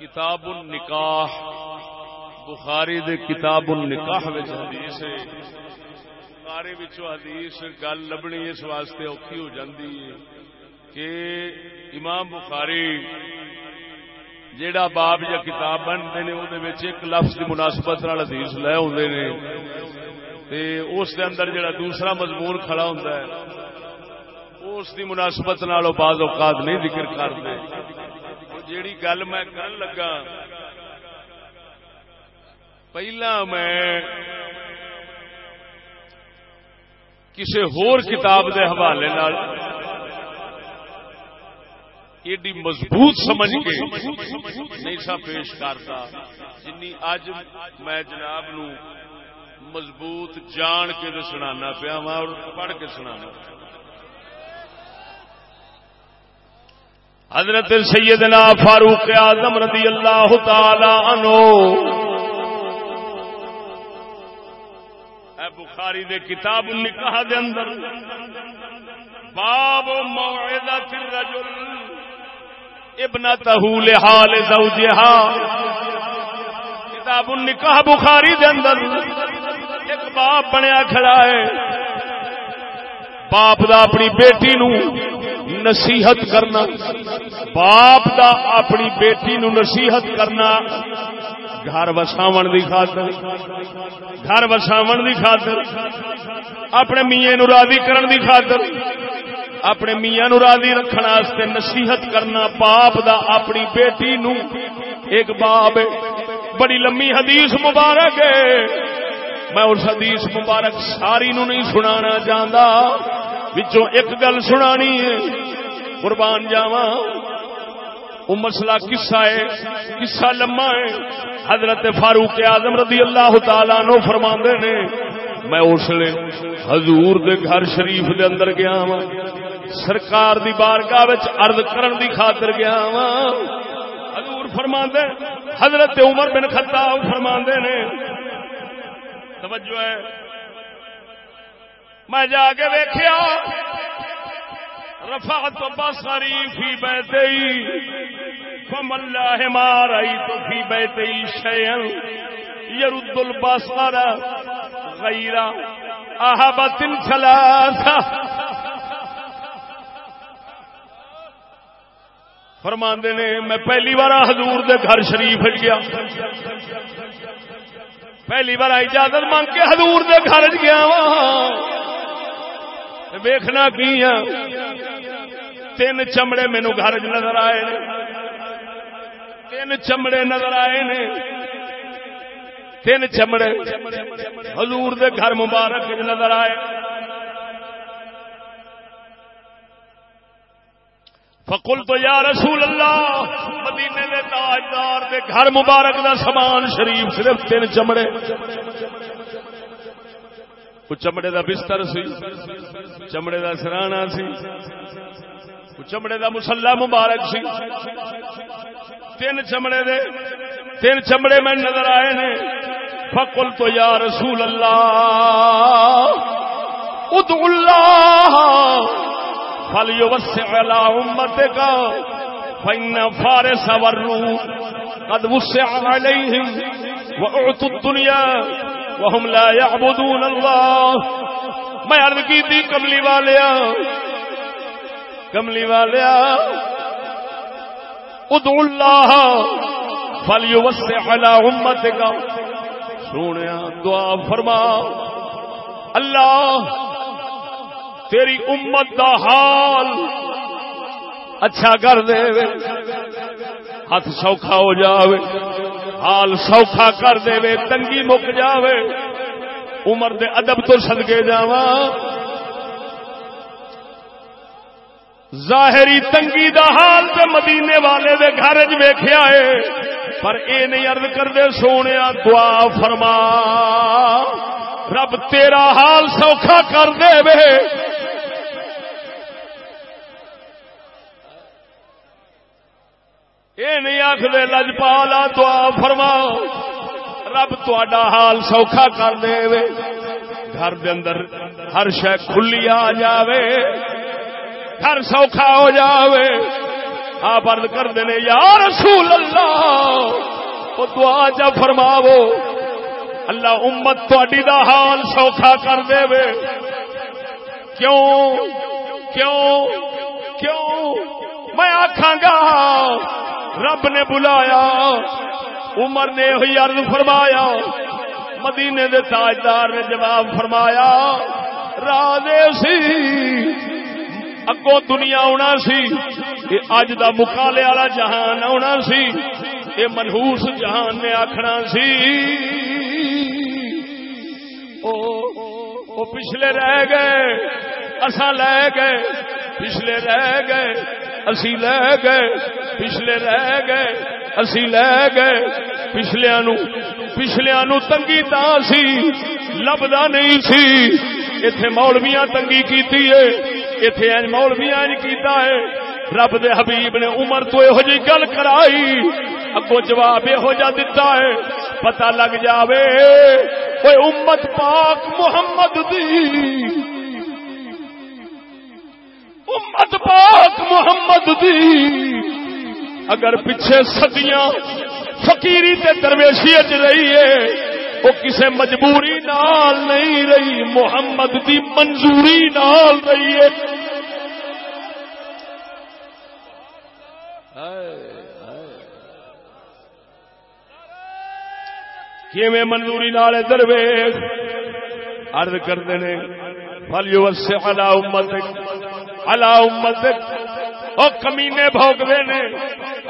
کتاب النکاح، بخاری دے کتاب النکاح حدیث ہے۔ بخاری حدیث گل لبنی اس واسطے اوکھی ہو جاندی ہے کہ امام بخاری جیڑا باب یا کتاب بنتے ہیں وہ ایک لفظ کی مناسبت حدیث لے آتے ہیں اس دے اندر جڑا دوسرا مضمون کھڑا ہوتا ہے، اس دی مناسبت نالوں بعض اوقات نہیں ذکر کرتے گل میں کرن لگا، پہلا میں کسی ہور کتاب دے حوالے ایڈی مضبوط سمجھ کے نہیں سا پیش کرتا، جنی اج میں جناب نو مضبوط جان کے سنانا پیا اور پڑھ کے سنانا۔ حضرت سیدنا فاروق اعظم رضی اللہ تعالی عنہ۔ اے بخاری دے کتاب نکاح دے اندر باب موعظت الرجل۔ ابنته لحال زوجها کتاب النکاح بخاری دے اندر ایک باپ بنیا کھڑا ہے۔ باپ دا اپنی بیٹی نو نصیحت کرنا۔ باپ دا اپنی بیٹی نو نصیحت کرنا گھر وساو دی خاطر۔ گھر وساو دی خاطر۔ اپنے میے نو راضی کرن دی خاطر۔ اپنے میاں نو راضی رکھنے نصیحت کرنا۔ باپ دا اپنی بیٹی نو ایک باپ بڑی لمبی حدیث مبارک ہے۔ میں اس حدیث مبارک ساری نو نہیں سنانا چاہتا بچوں ایک گل سنانی ہے قربان جاواں وہ مسئلہ قصہ ہے قصہ لما ہے حضرت فاروق اعظم رضی اللہ تعالی نو فرما نے میں اس لیے حضور دے گھر شریف دے اندر گیا وا سرکار دی بارگاہ وچ عرض کرن دی خاطر گیا وا حضور فرما حضرت عمر بن خطاب فرما نے توجہ ہے میں جا کے ویخیا رفعت بصری فی بیتی فمن اللہ ما رأیت فی بیتی شیئن یرد البصر غیر احبت ثلاثہ فرماندے نے، میں پہلی بار حضور دے گھر شریف گیا۔ پہلی بار اجازت مانگ کے حضور دے گھر گیا وہاں ویخنا کی تین چمڑے مینو گھر چ نظر آئے نے۔ تین چمڑے نظر آئے نے۔ تین چمڑے حضور دے گھر مبارک نظر آئے۔ فکل تو یا رسول اللہ، مدینے دے تاجدار دے گھر مبارک دا سامان شریف صرف تین چمڑے۔ چمڑے دا بستر سی، چمڑے دا سرانا سی چمڑے دا مسلح مبارک سی۔ تین چمڑے دے، تین چمڑے میں نظر آئے نے۔ فکل تو یا رسول اللہ ادو اللہ فل یو وسلا امت کا فن فارس ورو قد وسع عليهم وأعطوا الدنيا وهم لا يعبدون الله. میں عرض کی تھی کملی والیا کملی والیا ادو اللہ فل على امتك سونے، دعا فرما، اللہ، تیری امت دا حال اچھا کر دے ہاتھ سوکھا ہو جاوے۔ حال سوکھا کر دے تنگی مک جاوے۔ عمر دے ادب تو سدگے جاوا ظاہری تنگی دا حال تے مدینے والے دے گھر ویخیا ہے، پر اے نہیں ارد کرتے سونے دعا فرما۔ رب تیرا حال سوکھا کر دے وے۔ یہ نہیں آخر لجپالا دعا فرما رب تا حال سوکھا کر دے گھر دے اندر ہر شہ کھلی آ جاوے گھر سوکھا ہو جاوے آپ ارد کر دینے یا رسول اللہ وہ دعا جا فرماو اللہ امت تھی دا حال سوکھا کر دے وے کیوں کیوں کیوں میں آخا گا رب نے بلایا، عمر نے ہوئی عرض فرمایا، مدینے دے تاجدار نے جواب فرمایا راجے سی اگو دنیا آنا سی اج دا مکالے والا جہان آنا سی یہ منہوس جہان نے آخنا سی۔ او پچھلے رہ گئے اصا لے گئے، پچھلے رہ گئے اسی لے گئے، پچھلے لے گئے، اسی لے گئے۔ پچھلیا نو پچھلیا نو تنگی تا سی، لبدا نہیں سی۔ اتے مولویاں تنگی کیتی ہے اتے اج مولویاں کیتا ہے۔ رب دے حبیب نے عمر تو یہو جی گل کرائی اگو جواب یہو جا دتا ہے، پتہ لگ جاوے کوئی امت پاک محمد دی۔ محمد دی۔ اگر پیچھے سدیاں فقیری تے درویشی اچ رہی ہے، وہ کسے مجبوری نال نہیں رہی، محمد دی منظوری نال رہی ہے۔ کیویں منظوری نال درویش؟ عرض کرتے ہیں فل سے الا امت الا امت او کمینے بھوکدے نے۔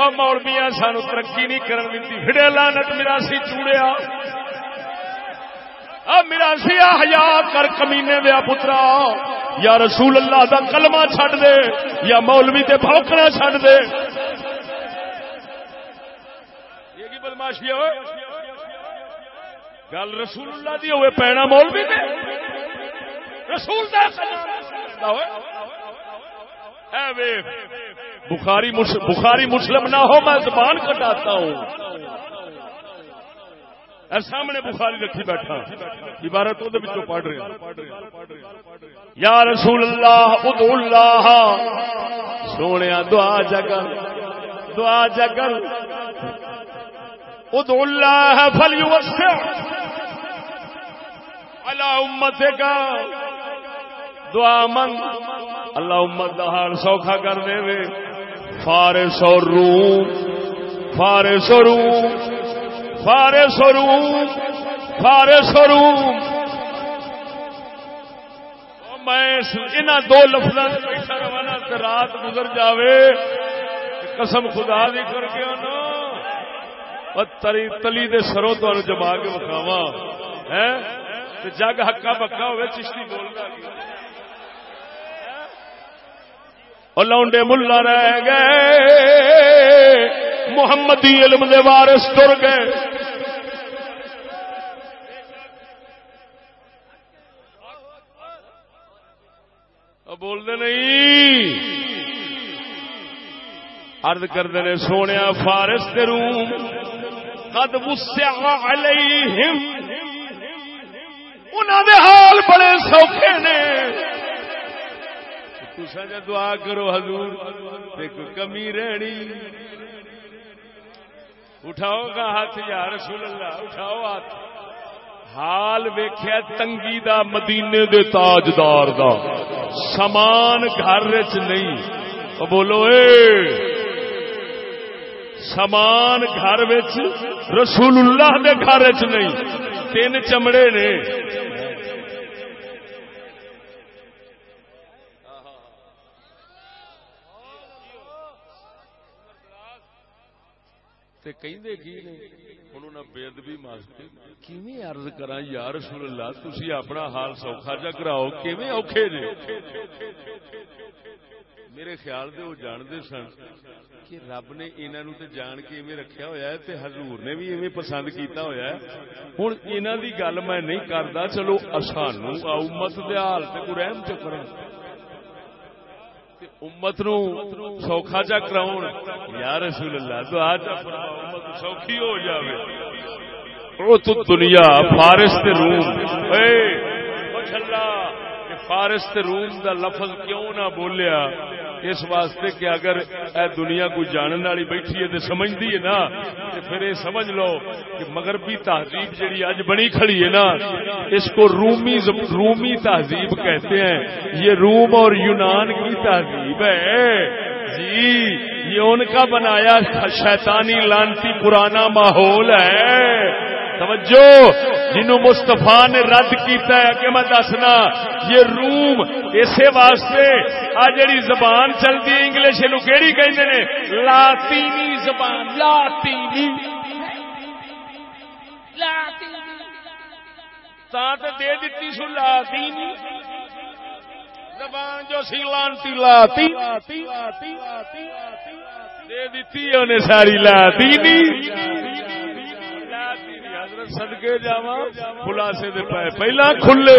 او مولویاں سانو ترقی نہیں کرن دتی۔ پھڑے لعنت میراسی چوڑیا او میراسی حیا کر کمینے دیا پترا۔ یا رسول اللہ دا کلمہ چھڈ دے۔ یا مولوی تے بھوکنا چھڈ دے۔ یہ کی بدماشی ہے؟ گل رسول اللہ دی ہوئے، پینا مولوی نے رسول بخاری بخاری مسلم نہ ہو، میں زبان کٹاتا ہوں۔ سامنے بخاری رکھی بیٹھا۔ عبارت پڑھ رہے یا رسول اللہ ادو اللہ۔ سونے دعا جگل دعا جگل ادو اللہ فل اللہ امت کا دعا من اللہ امت کا حال سوکھا کر دے وے۔ فارس اور روم، فارس اور روم، فارس اور روم، فارس اور روم۔ میں ان دو لفظوں سے بیٹھا روانا رات گزر جاوے۔ قسم خدا دی کر کے نا تلی تلی دے سروں تو جما کے بکھاوا ہے جگ ہکا بکا ہوئے چشتی بولتا اور لونڈے ملا رہ گئے۔ محمدی علم دے وارث تر گئے۔ بول دے نہیں۔ ارد کرتے ہیں سونے فارس کے روم۔ قد وسع علیہم۔ انہوں دے حال بڑے سوکھے نے۔ تسا جا دعا کرو حضور دیکھ کمی رہنی۔ اٹھاؤ گا ہاتھ یا رسول اللہ، اٹھاؤ ہاتھ۔ حال ویخیا تنگی دا، مدینے دے تاجدار دا۔ سامان گھر چ نہیں۔ بولو، اے۔ سامان گھر رسول اللہ دے گھر چ نہیں۔ تین چمڑے نے۔ ارد کرا یار رسول اللہ تھی اپنا حال سوکھا جا کراؤ اوکھے جی میرے خیال دے وہ جانتے سن کہ رب نے انہوں تے جان کے ایویں رکھیا ہوا ہے تے حضور نے بھی ایویں پسند کیتا ہوا ہے۔ ہوں انہوں دی گل میں نہیں کرتا چلو سانو امت دے حال تے کوئی رحم چکر امت نو سوکھا چا کراؤ یا رسول اللہ تو آج امت سوکھی ہو جاوے۔ او تو دنیا، فارس تے روم۔ اے فارس تے روم دا لفظ کیوں نہ بولیا؟ اس واسطے کہ اگر اے دنیا کو جاننے والی بیٹھی ہے تو سمجھتی ہے نا تو پھر یہ سمجھ لو کہ مغربی تہذیب جیڑی اج بنی کھڑی ہے نا، اس کو رومی رومی تہذیب کہتے ہیں۔ یہ روم اور یونان کی تہذیب ہے۔ جی یہ ان کا بنایا شیطانی لانتی پرانا ماحول ہے۔ توجہ جنو مستفا نے رد کیتا ہے، کہ میں دسنا، یہ روم اسی واسطے، آ جڑی زبان چلتی ہے انگلش نو کہڑی کہندے نے؟ لاطینی زبان، لاطینی۔ تا تے دے دتی سو لاطینی۔ زبان جو سی لانتی لاتی دے دتی انہیں ساری لاطینی۔ سدکے جا خلاصے دے پائے پہلا کھلے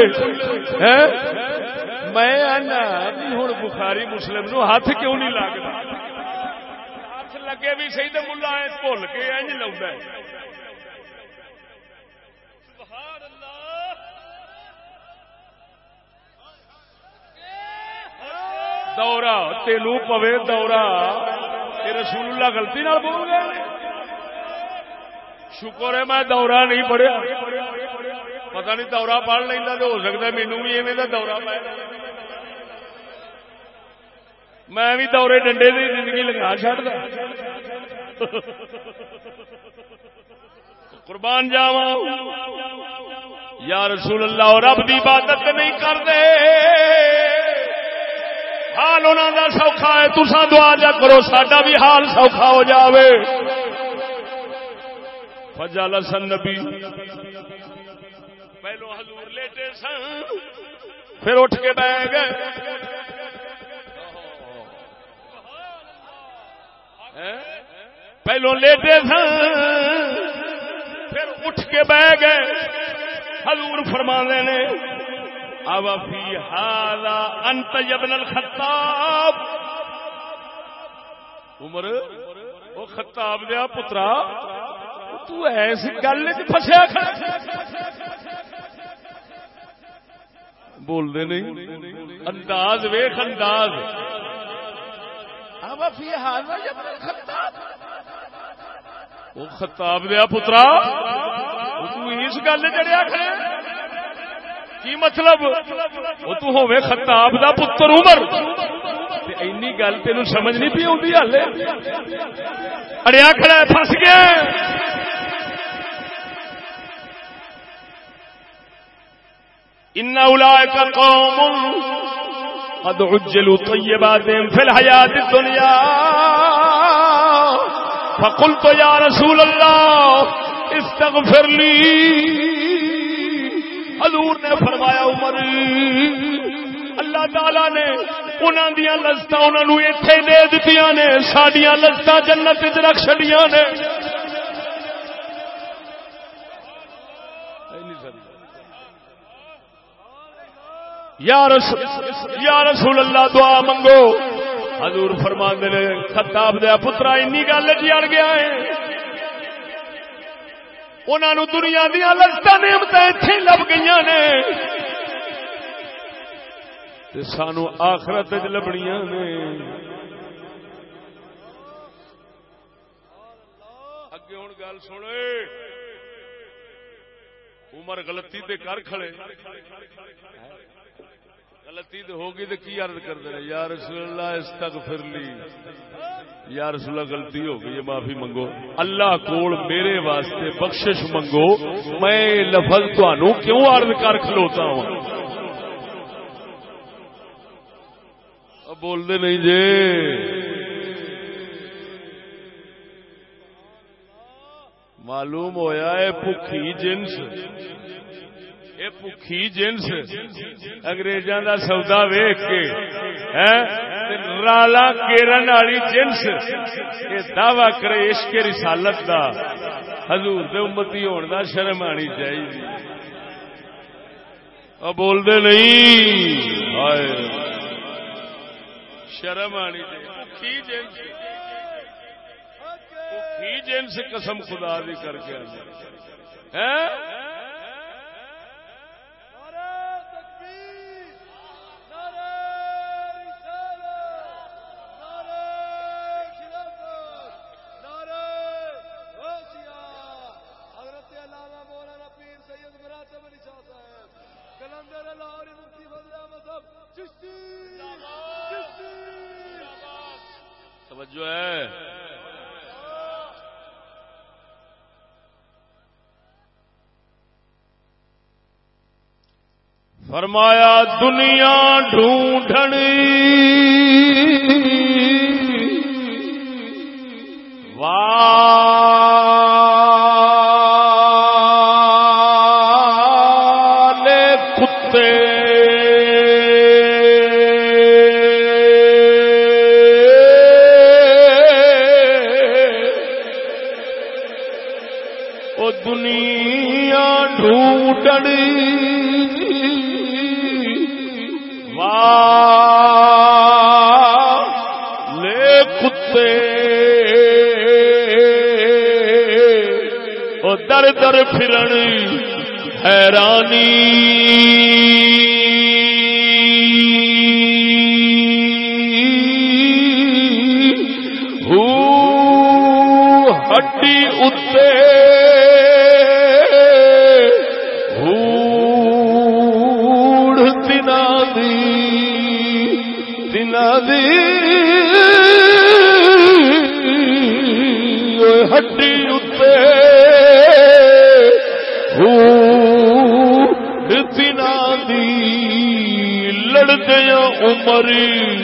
میں ہوں بخاری مسلم نو ہاتھ کیوں نہیں لگتا ہاتھ لگے بھی صحیح تو ملا بھول کے اج لوگ دورہ تینوں پوے دورہ رسول اللہ غلطی بول گئے شکر ہے، میں دورہ نہیں پڑھیا۔ پتہ نہیں دورہ پڑھ لینا تو ہو سکتا مینو بھی ایویں دورہ پہ میں بھی دورے ڈنڈے کی زندگی لگا چڑھتا قربان جاوا یا رسول اللہ، رب کی عبادت نہیں کرتے۔ حال انہوں کا سوکھا ہے تسا دعا جا کرو سڈا بھی حال سوکھا ہو جاوے۔ فجال سن نبی۔ پہلو حضور لیٹے سن، پھر اٹھ کے بہ گئے۔ پہلو لیٹے سن، پھر اٹھ کے بہ گئے۔ حضور فرما نے اب فی حالا انت یبن الخطاب عمر، وہ خطاب دیا پترا تو گل فسیا بول دے نہیں۔ انداز ویخ انداز۔ وہ خطاب۔ دیا پترا اس گل چڑیا کی مطلب؟ وہ تو ہوے خطاب دا پتر عمر۔ اینی گل تین سمجھ نہیں پی آتی ہل اڑیا کھڑا پھس گیا ان اولئک قوم قد عجلوا طیبات فی الحیات الدنیا فقلت یا رسول اللہ استغفر لی حضور نے فرمایا، عمر، اللہ تعالی نے انہوں دیا لذت انہوں اتے دے دیتی نے سڈیا لذت جنت وچ رکھ چڑیا نے۔ یا رسول اللہ دعا منگو۔ حضور فرما نے، خطاب دیا پترا این گل جی جڑ گیا ہے۔ انہوں دنیا دیا لذت نعمت اتنے لب گئی نے۔ سانو آخرت لبنیا نے۔ اگے ہوں گل سنے عمر غلطی تے کر کھڑے۔ غلطی تو ہوگی تو کی عرض کر دے یا رسول اللہ استغفر لی یا رسول اللہ، غلطی ہو گئی معافی منگو۔ اللہ کول میرے واسطے بخشش منگو۔ میں لفظ تہن کیوں عرض کر کھلوتا ہوں؟ بول دے نہیں جے معلوم ہویا ہے بھوکی جنس۔ بھوکی جنس اگریزاں کا سودا ویخ کے رالا کیرن والی جنس یہ دعوی کرے عشق رسالت دا۔ حضور دے امتی ہونے دا شرم آنی چاہیے۔ بول دے نہیں۔ ہائے۔ شرم آنی چاہیے۔ جنس۔ جنس قسم خدا دی کر کے۔ توجہ فرمایا دنیا ڈھونڈن ہڈی اتنے دنا دی عمری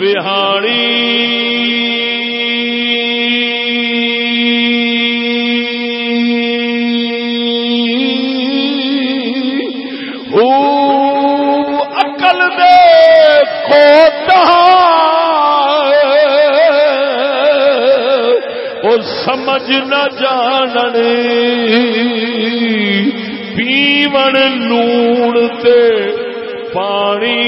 وہاڑی سمجھ نہ جان پیون لون تے پانی۔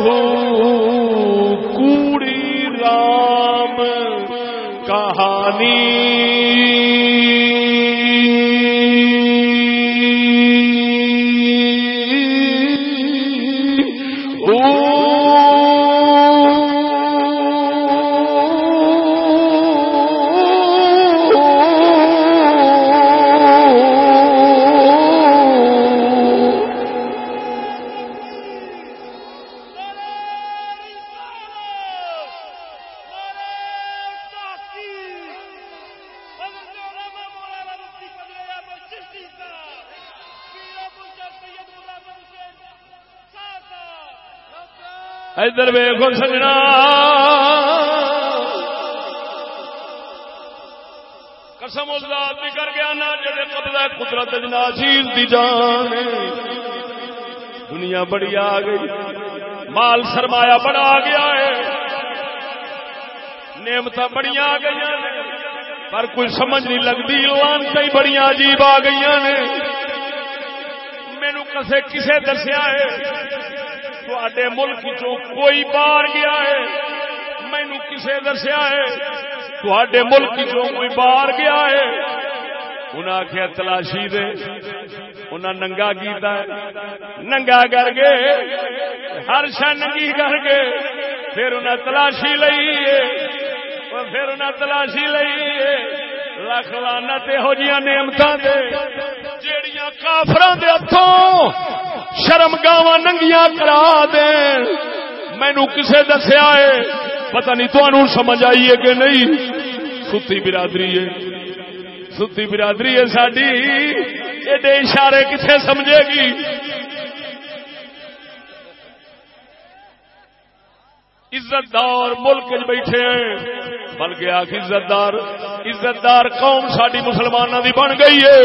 باہو بڑی آ گئی۔ مال سرمایہ بڑا آ گیا ہے۔ نعمت بڑی آ گئی پر کوئی سمجھ نہیں لگتی لانتا بڑی عجیب آ گئی نے مینو کسے کسے دسیا ہے تے ملک چو کوئی بار گیا ہے۔ مینو کسے دسیا ہے تے ملک چو کوئی بار گیا ہے۔ انہیں آخیا تلاشی دے۔ انہیں ننگا کیتا ہے۔ ننگا کر کے، ہر شا ننگی کر کے، پھر انہیں تلاشی لئی پھر انہیں تلاشی لئی لکھ لانا ہو جی نعمت جیڑیاں کافران دے ہاتھوں شرم گاوا ننگیاں کرا دین۔ مینو کسے دسیا ہے، پتہ نہیں تو سمجھ آئی ہے کہ نہیں۔ ستی برادری ہے۔ ستی برادری ہے ساری ایڈے اشارے کسے سمجھے گی؟ عزت دار ملک بیٹھے ہیں۔ بلکہ آخ عزت دار عزت دار قوم ساری مسلمانوں کی بن گئی ہے۔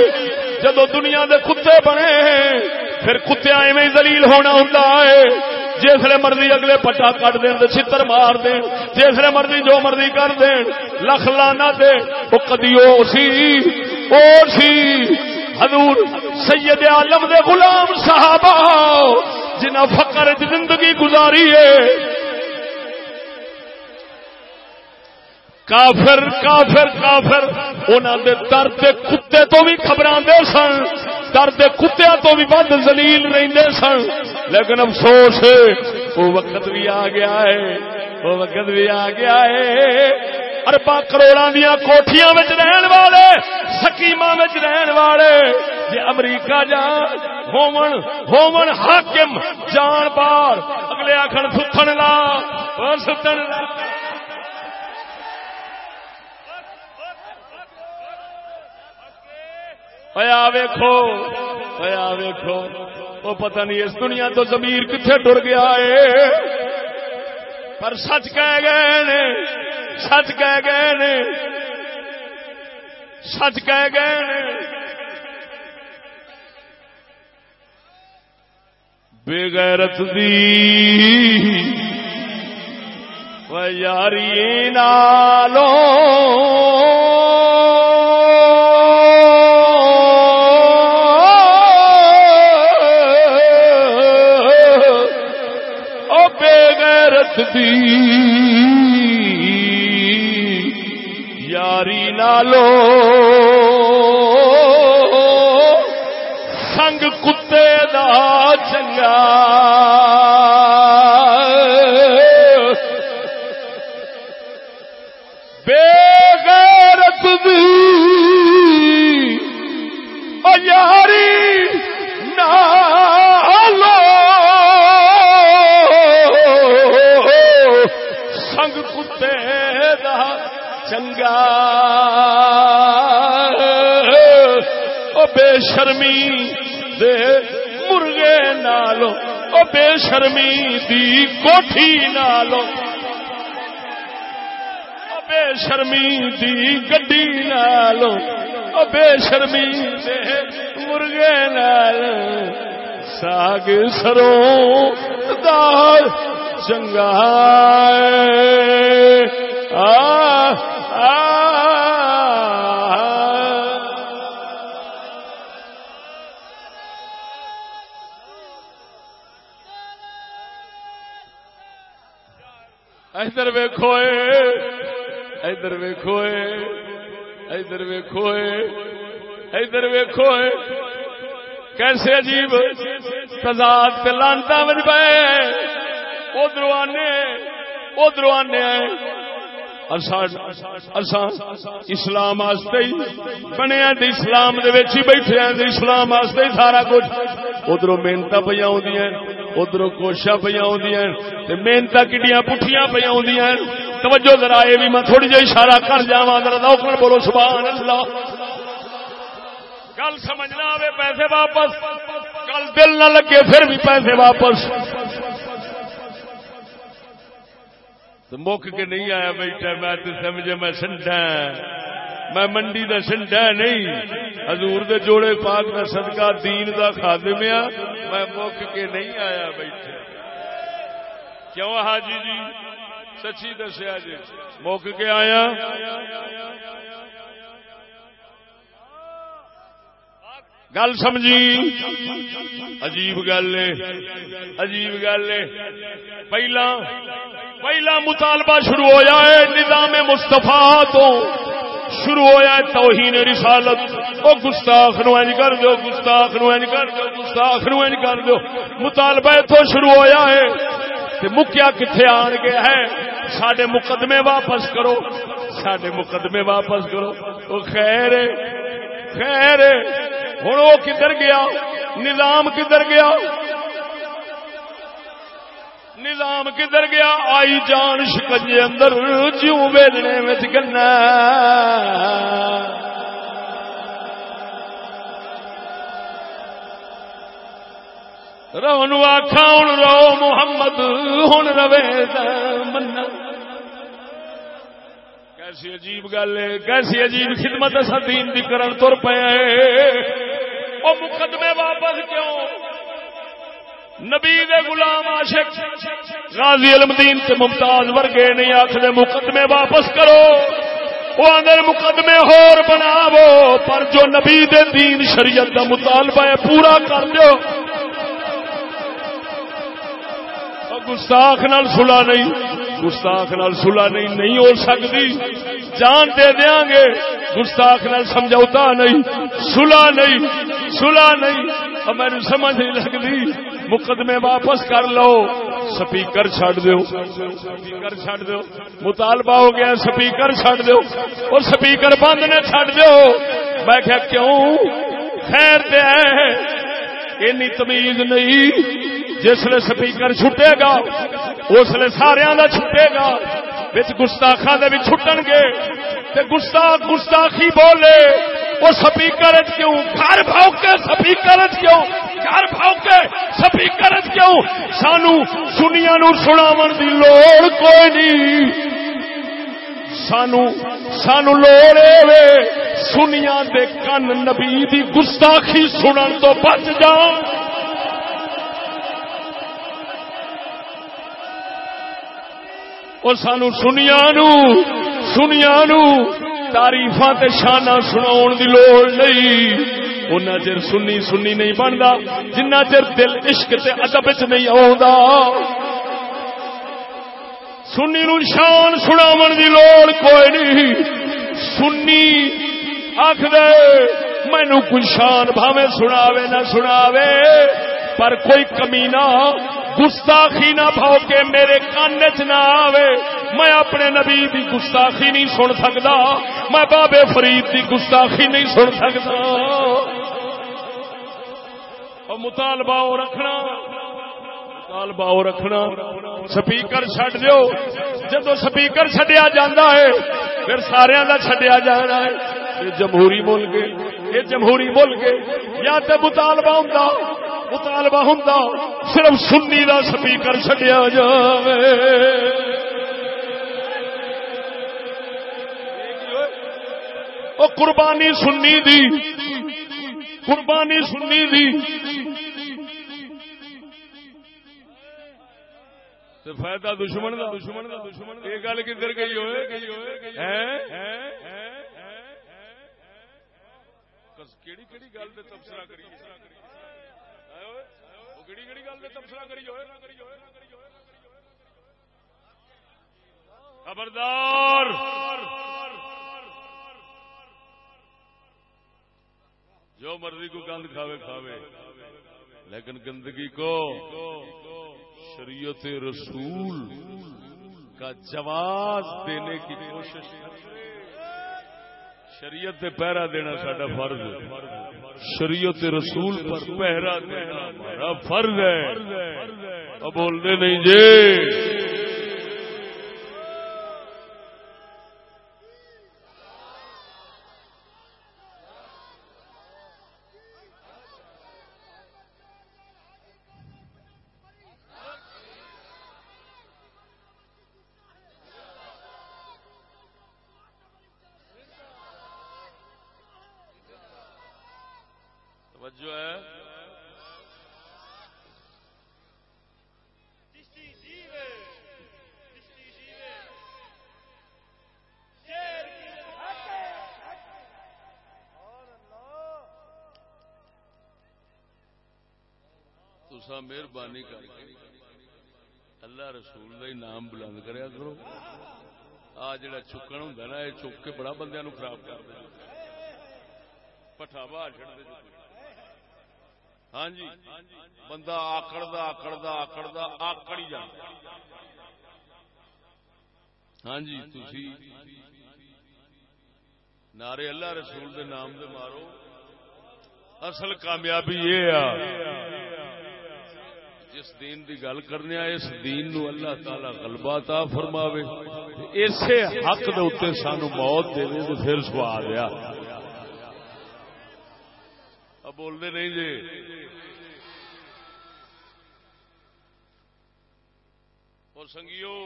جدو دنیا دے کتے بنے ہیں، پھر کتیا ایویں دلیل ہونا ہوں جسے مرضی اگلے پٹا کٹ دین تو چتر مار دین جسے مرضی جو مرضی کر دین، لکھ لانا دے وہ کدی او سی او سی۔ حضور، سید عالم دے غلام صحابہ، جنہ فقر زندگی گزاری ہے۔ کافر کافر کافر انہوں دے درد کتے تو بھی خبر سن درد کتیا تو بھی بد زلیل رہتے سن۔ لیکن افسوس وہ وقت بھی آ گیا ہے، وہ وقت بھی آ گیا ہے۔ اربا کروڑا دیا کوٹیاں رہن والے سکیم رہن والے۔ جی امریکہ جان، ہومن ہومن حاکم، جان بار اگلے آخر ستن لا۔ ستن لا۔ ویکھو ویکھو۔ وہ پتہ نہیں اس دنیا تو زمیر کتنے ٹر گیا ہے؟ پر سچ کہہ گئے نے، سچ کہہ گئے نے، سچ کہہ گئے نے۔ بے غیرت دی۔ یاری نالوں لو سنگ کتے دا چنگا۔ چنگا او بے شرمی دے مرغے نالو او بے شرمی دی کوٹھی نالو او بے شرمی دی گڈی نالو او بے شرمی دے مرغے نالو ساگ سروں دال چنگا آ ادھر ویکو ادھر ویکو ادھر ویکو ادھر ویکو کیسے عجیب تضاد لانتا بج ادھر آنے ادھر آنے۔ اسلام بنے اسلام بیٹھے اسلام ہی سارا کچھ۔ ادھر محنت پہ ادھر کوشا پہ محنت کڈیاں پٹھیاں پہ توجہ ذرا یہ بھی میں تھوڑی جی اشارہ کر جا ذرا بولو، سبحان اللہ۔ گل سمجھنا آئے پیسے واپس۔ کل دل نہ لگے پھر بھی پیسے واپس۔ تو مک کے نہیں آیا بیٹھا، میں تو سمجھے میں سنڈا میں منڈی دا سنڈا نہیں۔ حضور دے جوڑے پاک کا صدقہ دین دا خادم آ میں مک کے نہیں آیا بیٹھا۔ کیوں حاجی جی؟ سچی دسیا جی مک کے آیا۔ گل سمجھی؟ عجیب گل عجیب گل پہلا پہلا مطالبہ شروع ہوا ہے نظام مستفا تو۔ شروع ہوا ہے توہین رسالت۔ او گستاخ نو انج کر دو، گستاخ نو انج کر دو، گستاخ نو انج کر دو۔ مطالبہ تو شروع ہوا ہے۔ تے مکیا کتنے آن گیا ہے سڈے مقدمے واپس کرو۔ سڈے مقدمے واپس کرو۔ وہ خیر ہے۔ خیر ہوں وہ کدھر گیا؟ نظام کدھر گیا؟ نظام کدھر گیا؟ آئی جان شکنجے اندر جیوں ویلنے میں گنا۔ رو آخا ہوں رو محمد ہوں روے من کیسی عجیب گل ہے کیسی عجیب خدمت اصا دین کی کرن تر پے وہ مقدمے واپس کیوں؟ نبی دے غلام عاشق غازی المدین تے ممتاز ورگے نہیں آخر مقدمے واپس کرو۔ وہ اندر مقدمے ہور بناو پر جو نبی دے دین شریعت دا مطالبہ ہے پورا کر دو گستاخ نال سلا نہیں۔ گستاخ نال سلا نہیں نہیں ہو سکتی۔ جان دے دیا گے۔ گستاخ نال سمجھوتا نہیں۔ سلا نہیں سلا نہیں۔ میرے سمجھ نہیں لگتی۔ مقدمے واپس کر لو۔ سپیکر چڈ دو سپیکر چڈ دو مطالبہ ہو گیا، سپیکر چڈ دو اور سپیکر بند نے چڈ دو میں کیا کیوں؟ خیر دے اینی تمیز نہیں۔ جسل سپیکر چھٹے گا اسلے سارا کا چھٹے گا۔ بچ گستاخا بھی چھٹن گے۔ تے گستاخ گستاخی بولے۔ وہ سپیکر کیوں؟ گھر بھاؤ کے سپیکر کیوں؟ گھر بھاؤ کے سپیکر کیوں؟ سانو سنیا نو سناو دی لوڑ کوئی نہیں سانو سانو لوڑ وے۔ سنیا دے کن نبی دی گستاخی سنن تو بچ جان۔ وہ سانو سنیا نو سنیا نو۔ تاریف شانہ سنا دی لوڑ نہیں۔ ان چر سنی سنی نہیں بنتا جنہ چر دل عشق تے ادب چ نہیں آ سنی نو شان سناو دی لوڑ کوئی نہیں۔ سنی آخ دے مینو کوئی شان بھاوے سناوے نہ سناوے۔ پر کوئی کمی نہ گستاخی نہ بھاؤ کے میرے کان چ نہ آوے۔ میں اپنے نبی دی گستاخی نہیں سن سکتا میں بابے فرید دی گستاخی نہیں سن سکتا مطالبہ رکھنا مطالبہ رکھنا۔ سپیکر چڈ دو جدو سپیکر چڈیا جا ہے، پھر سارا کا چڈیا جانا ہے۔ جمہوری ملک یہ جمہوری ملک یا تو مطالبہ ہوں مطالبہ ہوں صرف سنی کا سپیکر چڈیا جائے قربانی سنی دی قربانی سنی دی۔ فائدہ دشمن دا دشمن دا دشمن یہ گل کدھر گئی ہوئے؟ کیڑی کیڑی گل تبصرہ کری کیڑی کیڑی گل تبصرہ کری ہوئے؟ خبردار! جو مرضی کو گند کھاوے کھاوے۔ لیکن گندگی کو شریعت رسول کا جواز دینے کی کوشش کرے شریعت پہرا دینا ساڈا فرض شریعت رسول پر پہرا دینا ہمارا فرض ہے۔ بولتے بولنے نہیں جی۔ مہربانی کر اللہ رسول کا نام بلند کریا کرو۔ آ جڑا چکن ہوں نا یہ چک کے بڑا بندے نو خراب کر دے۔ پٹھا دے جی۔ ہاں جی بندہ آکڑ آکڑ آکڑ آکڑ ہی جانا۔ ہاں جی تھی نعرے اللہ رسول دے نام دے مارو۔ اصل کامیابی یہ جس دین دی گل کرنے اس دین نو اللہ تعالی غلبہ تا فرماوے۔ اسے حق دے اوتے سانو موت دے دے تے پھر سوال آ اب بول دے نہیں جی۔ اور سنگیو،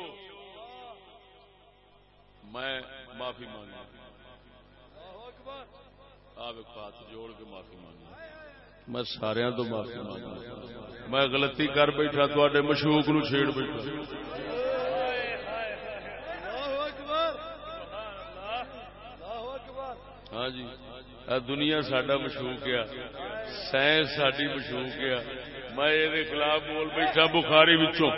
میں معافی مانگا آپ ہاتھ جوڑ کے معافی مانگا میں سارا تو معافی مانگا میں غلطی کر بیٹھا تے مشوق نو چھیڑ بیٹھا۔ ہاں جی دنیا سڈا مشوق ہے، سائنس ساری مشوق ہے۔ میں یہ خلاف بول بیٹھا بخاری بچوں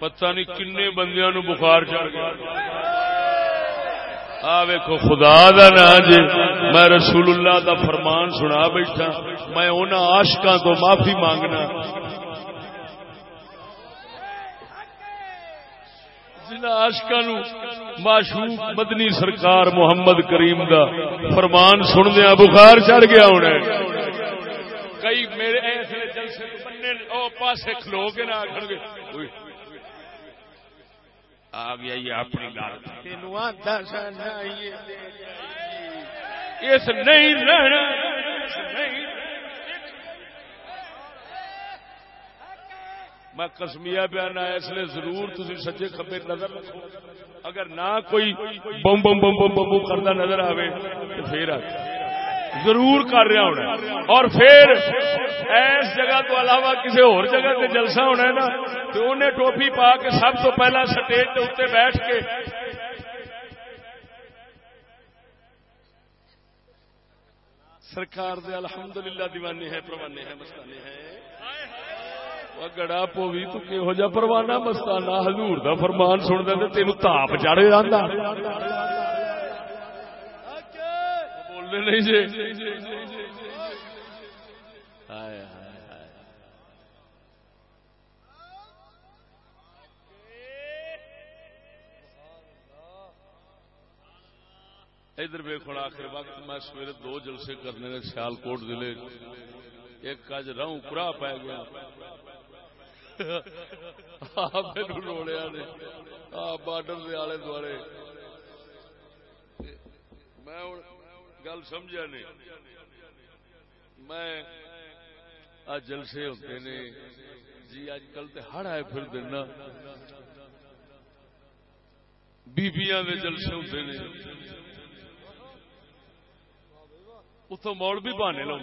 پتہ نہیں کن بندیاں نو بخار چڑھ گیا۔ آ ویکو خدا دا نا جی۔ میں رسول اللہ دا فرمان سنا بیٹھا۔ میں ان آشکا تو معافی مانگنا۔ آشکا نو معشوق مدنی سرکار محمد کریم دا فرمان سندیا بخار چڑھ گیا ہونا کئی میرے ایسے جلسے بننے پاسے کھلو کے نہ آخر گے۔ آ گیا یہ اپنی گل اس نہیں رہنا میں کسمیا بیان آیا اس لیے ضرور تھی سجے کبے نظر رکھو۔ اگر نہ کوئی بم بم بم بم بم کرتا نظر آئے تو پھر ضرور کر رہا ہونا اور پھر اس جگہ تو علاوہ کسی اور جگہ سے جلسہ ہونا ہے نا تو انہیں ٹوپی پا کے سب تو پہلا سٹیج کے اتنے بیٹھ کے۔ سرکار دے الحمدللہ دیوانے ہیں، پروانے ہیں، مستانے ہیں۔ گڑا پوی تو کہہو جا پروانہ مستانہ حضور دا فرمان سن دے تین تاپ چڑھ جانا بولنے نہیں جی۔ ادھر ویخ آخر وقت میں سویرے دو جلسے کرنے سیال کوٹ ضلع ایک اج رہوں کرا پی گیا۔ روڑیا نے۔ آ بارڈر دے آلے دوارے میں گل سمجھا نہیں۔ میں اج جلسے ہوتے نے۔ جی اج کل تو ہڑ آئے پھر دینا بیبیاں دے جلسے ہوتے نے۔ اتوں موڑ بھی بہانے لاؤ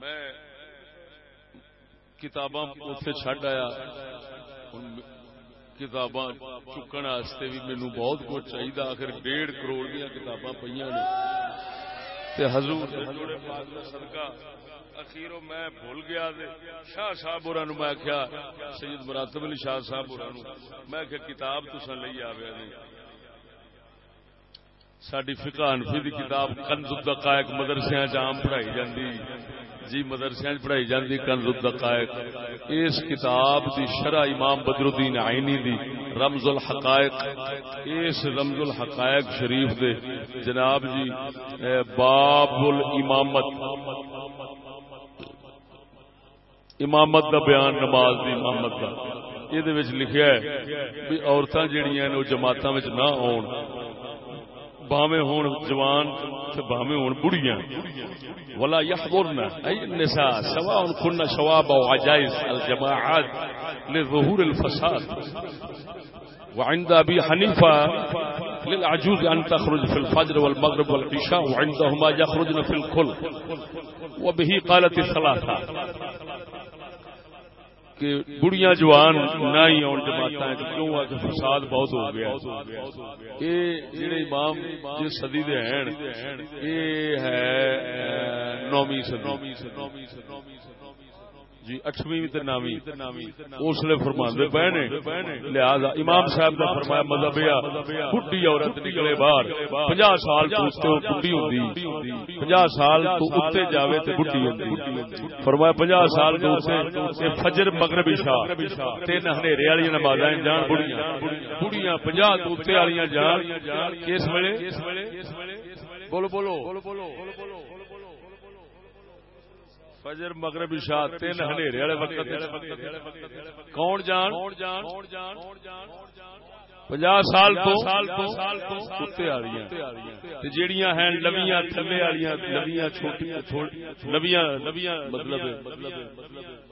میں کتاباں اتنے چڈ آیا۔ کتاباں چکن واسطے بھی مینو بہت کچھ چاہیے آخر ڈیڑھ کروڑ دیا کتاباں پہ حضور سدکا اخیرو میں بھول گیا دے شاہ صاحب اور میں آخیا سید مراتب علی شاہ صاحب اور میں آخیا کتاب تسا لے آ ساری فقہ انفی دی کتاب کنز الدقائق مدرسے عام پڑھائی جاندی۔ جی مدرسے پڑھائی جاندی، کنز الدقائق۔ اس کتاب دی شرح امام بدر الدین عینی دی، رمز الحقائق۔ اس رمز الحقائق شریف دے۔ جناب جی باب الامامت امامت۔ دا بیان نماز دی امامت دا۔ یہ لکھیا ہے بھی عورتاں جڑیاں نے جماعتاں وچ نہ ہون۔ باوے ہون جوان تے باوے ہون بڑیاں ولا يحضرن اي النساء سواء كن شواب او عجائز الجماعات لظهور الفساد۔ وعند ابي حنيفه للعجوز ان تخرج في الفجر والمغرب والعشاء، وعندهما يخرجن في الكل۔ وبه قالت الثلاثه کہ بڑیاں جوان نہ ہی آن جماعت کیوں؟ آ کے فساد بہت ہو گیا یہ جڑے امام جس صدی دے ہیں، یہ ہے نومی صدی۔ جی اٹھویں نامی اس لیے فرماندے پے نے۔ لہذا امام صاحب کا فرمایا مذہب بڈھی عورت نکلے باہر۔ پنجا سال تو بڈھی ہوندی۔ پنجا سال تو اتنے جاوے تے بڈھی ہوندی۔ فرمایا پنجا سال تو اتنے فجر مغرب عشاء۔ تین ہنیرے والی نمازاں جان بڑیاں بڑیاں پنجا تو اتنے والی جان۔ کس ویلے؟ بولو بولو۔ فجر مغرب تین ہنیرے والے وقت کون جان؟ پنجا سال تو جیڑیاں ہیں لویاں تھلے والی لویاں چھوٹیاں لویاں لویاں مطلب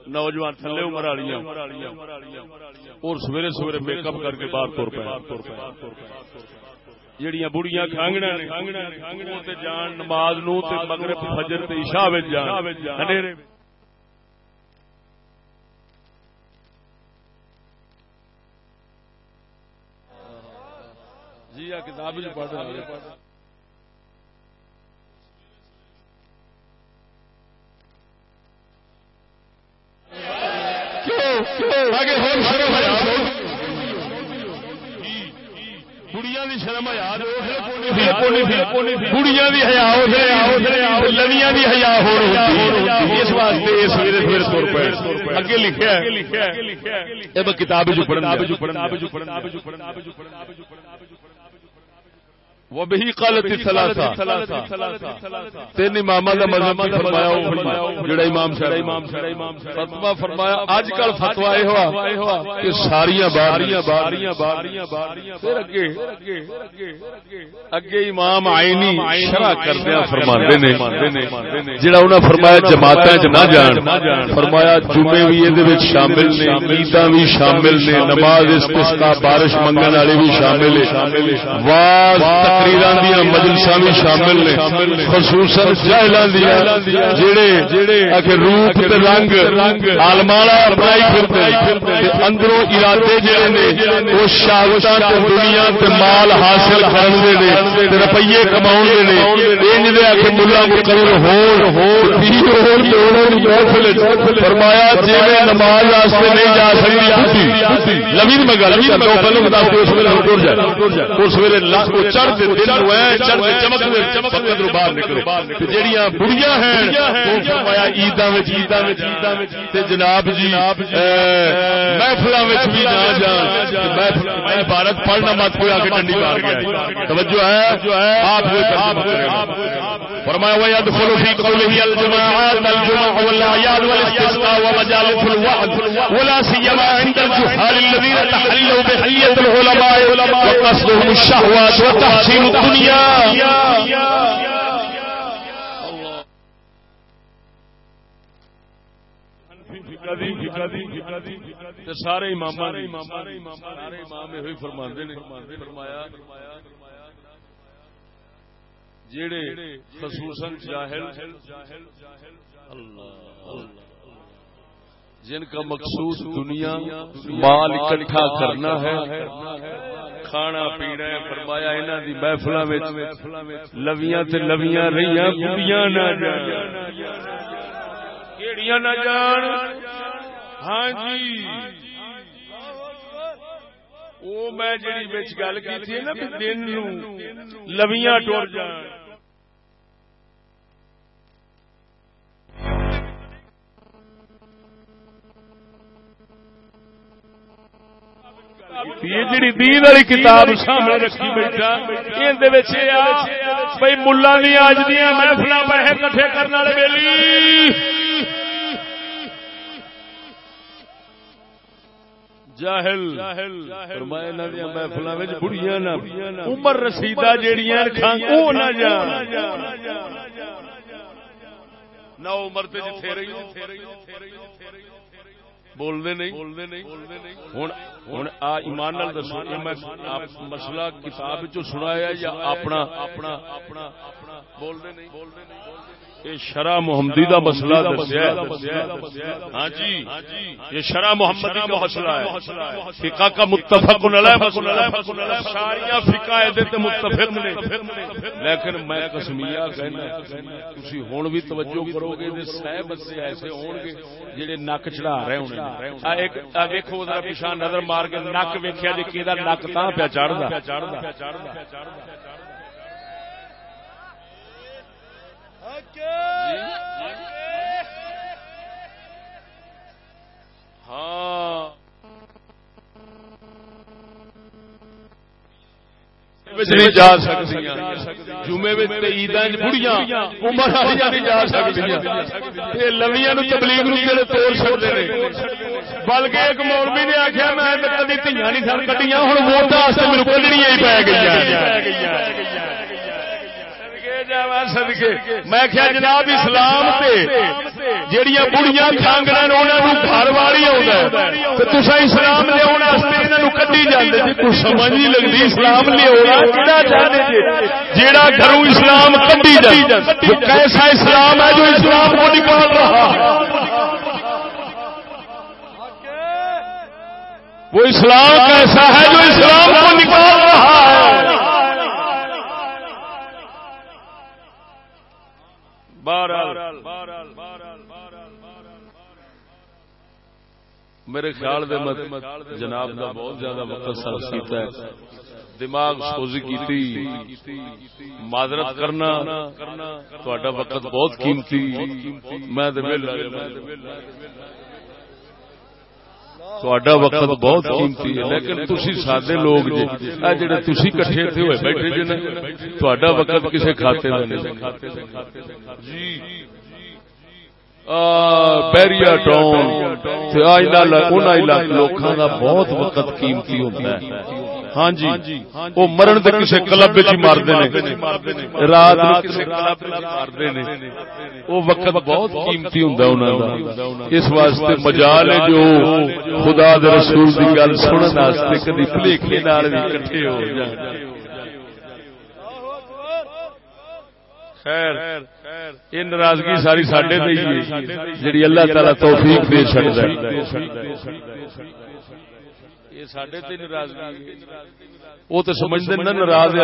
نوجوان تھلے عمر والی اور سویرے سویرے میک اپ کر کے باہر تر جڑیاں بڑیاں کھانگنا نے جان نماز نو تے مغرب فجر تے عشاء وچ جان ہنیرے جی آ کتاب وچ پڑھ رہا کیوں؟ کیوں؟ آگے ہون شروع ہو جاؤ۔ بڑیاں دی شرم حیا بڑیاں دی حیا لویاں دی حیا ہو اس واسطے سویرے سویرے سو روپئے اگے لکھا ہے۔ کتاب جو پڑھنا وہ بھی قالت تین امام دا مذہب فرمایا جڑا امام امام فرمایا اج کل فتوا اے ہوا کہ ساریاں باریاں باریاں باریاں پھر اگے اگے امام عینی شرع کردیا فرماندے نے۔ جڑا انہاں فرمایا جماعتاں وچ نہ جان فرمایا جمعے وی دے وچ شامل نے عیداں وی شامل نے نماز بارش منگن والے وی شامل نے واز تقریر دیا مجلساں بھی شامل نے، خصوصاً دیا، جڑے روپ تے رنگ پھرتے اندروں ارادے جڑے نے، وہ شاہتاں تے دنیا تے مال حاصل کرنے نے، تے روپیے کماون دے نے۔ انج دے مقرر ہون ہون ہون دونوں محفل فرمایا جے نماز واسطے نہیں جا سکتی بڈھی لوی میں گل کرتا ہوں پہلے بتا اس ویلے ٹر جائے۔ اس ویلے چڑھ دے دل چڑھ دے چمک دے چمک دے باہر نکلے جڑیاں بڑیاں ہیں وہ فرمایا عیداں وچ عیداں وچ۔ عیداں وچ۔ تے جناب جی محفلاں وچ بھی نہ جان محفل میں عبارت پڑھنا مت کوئی آ کے ڈنڈی مار گیا توجہ ہے؟ آپ فرمایا ويدخل في قوله الجماعات الجمع والاعياد والاستسقاء ومجالس الوعد ولا سيما عند الجهال الذين تحلوا بحلية العلماء وقصدهم الشهوات وتحصيل الدنيا. سارے امام فرمایا جڑے خصوصاً جاہل جن کا مقصود دنیا مال اکٹھا کرنا ہے، کھانا پینا ہے، فرمایا انہاں دی محفلاں لویاں تے لویاں رہیاں بڑیاں نہ جان۔ کیڑیاں نہ جان۔ ہاں جی۔ وہ میں جڑی وچ گل کیتی ہے نا دن نو لویاں ٹر جان۔ یہ جڑی دین والی کتاب سامنے رکھی بیٹھا بھائی ملا نہیں آج دیا محفل پیسے کٹھے کرنے والے ویلی۔ جاہل عمر رسیدہ جیڑیاں وہ نہ عمر تے جتھے رہی بولنے نہیں۔ ہوں آ ایمان دسو مسئلہ کتاب چ سنایا یا اپنا اپنا اپنا بولنے نہیں۔ یہ شرح محمدی کا مسئلہ ہاں جی یہ شرح محمدی کا مسئلہ ہے۔ فقہ کا متفق ساریا فقہ متفق نے۔ لیکن میں کسمیا کہنا تھی ہوں بھی توجہ کرو گے سہ بچے ایسے ہون گے جہے نک چڑھا رہے ہونے ویکو پیچھا نظر مار کے نک ویکیا جی کہ نک تا پیا چڑھتا چڑھتا چڑھتا ہاں جا سکتی جمعے بڑھیا جا سکتی لویا تبلیغ توڑ سکتے ہیں بلکہ ایک مولوی نے آخیا میں کدی تیاں نہیں سن کٹیاں ہوں ووٹ میرے کو پی گئی میں کیا جناب اسلام جہیا بڑیاں کانگڑ گھر والی آسا اسلام لیا کٹی جاتے جی۔ کچھ سمجھ نہیں لگتی اسلام لیا جی؟ جیڑا گھروں اسلام کٹی جائے کیسا اسلام ہے جو اسلام کو نکال رہا؟ وہ اسلام کیسا ہے جو اسلام کو نکال رہا ہے میرے خیال دے جناب کا بہت زیادہ وقت صرف کیتا ہے۔ دماغ سوزی کی معذرت کرنا تھوڑا وقت بہت قیمتی۔ میں تھوڑا وقت بہت قیمتی ہے لیکن تسی سادے لوگ جی جڑے تسی کٹھے تھے ہوئے بیٹھے جی تھوڑا وقت کسے کھاتے جی بیریا ٹاؤن لوکاں دا بہت وقت قیمتی ہوتا ہے۔ ہاں جی وہ مرن تو کسی کلب چ مارتے ہیں رات مارتے ہیں وہ وقت بہت قیمتی ہوں اس واسطے مجال ہے جو خدا دے رسول کی گل سننے کدی پلیکے بھی کٹھے ہو جائے۔ خیر یہ ناراضگی ساری سڈے جی اللہ تعالی توفیق دے چڑھتا وہ تو سمجھتے ناراض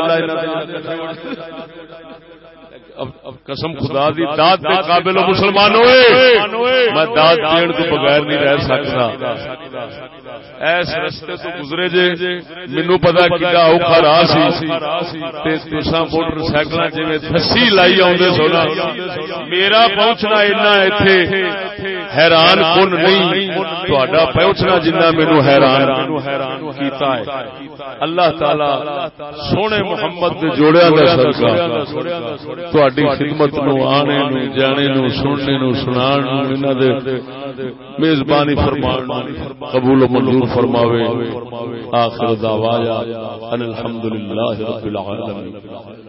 قسم خدا دی داد کے قابل مسلمان ہوئے۔ میں داد دین تو بغیر نہیں رہ سکتا۔ ایس رستے تو گزرے جے۔ مینو پتا کتا اوکھا راہ سی۔ تسا موٹر سائیکل جی دسی لائی آدھے سونا میرا پہنچنا اینا ایتھے حیران کن نہیں۔ تھوڑا پہنچنا جنہ مینو حیران کیتا ہے۔ اللہ تعالی سونے محمد دے جوڑیا دا صدقہ۔ خدمت نو آنے نو جانے نو سننے نو سنان نو دے میزبانی فرمان قبول و منظور فرماوے آخر دعوایا ان الحمدللہ رب العالمین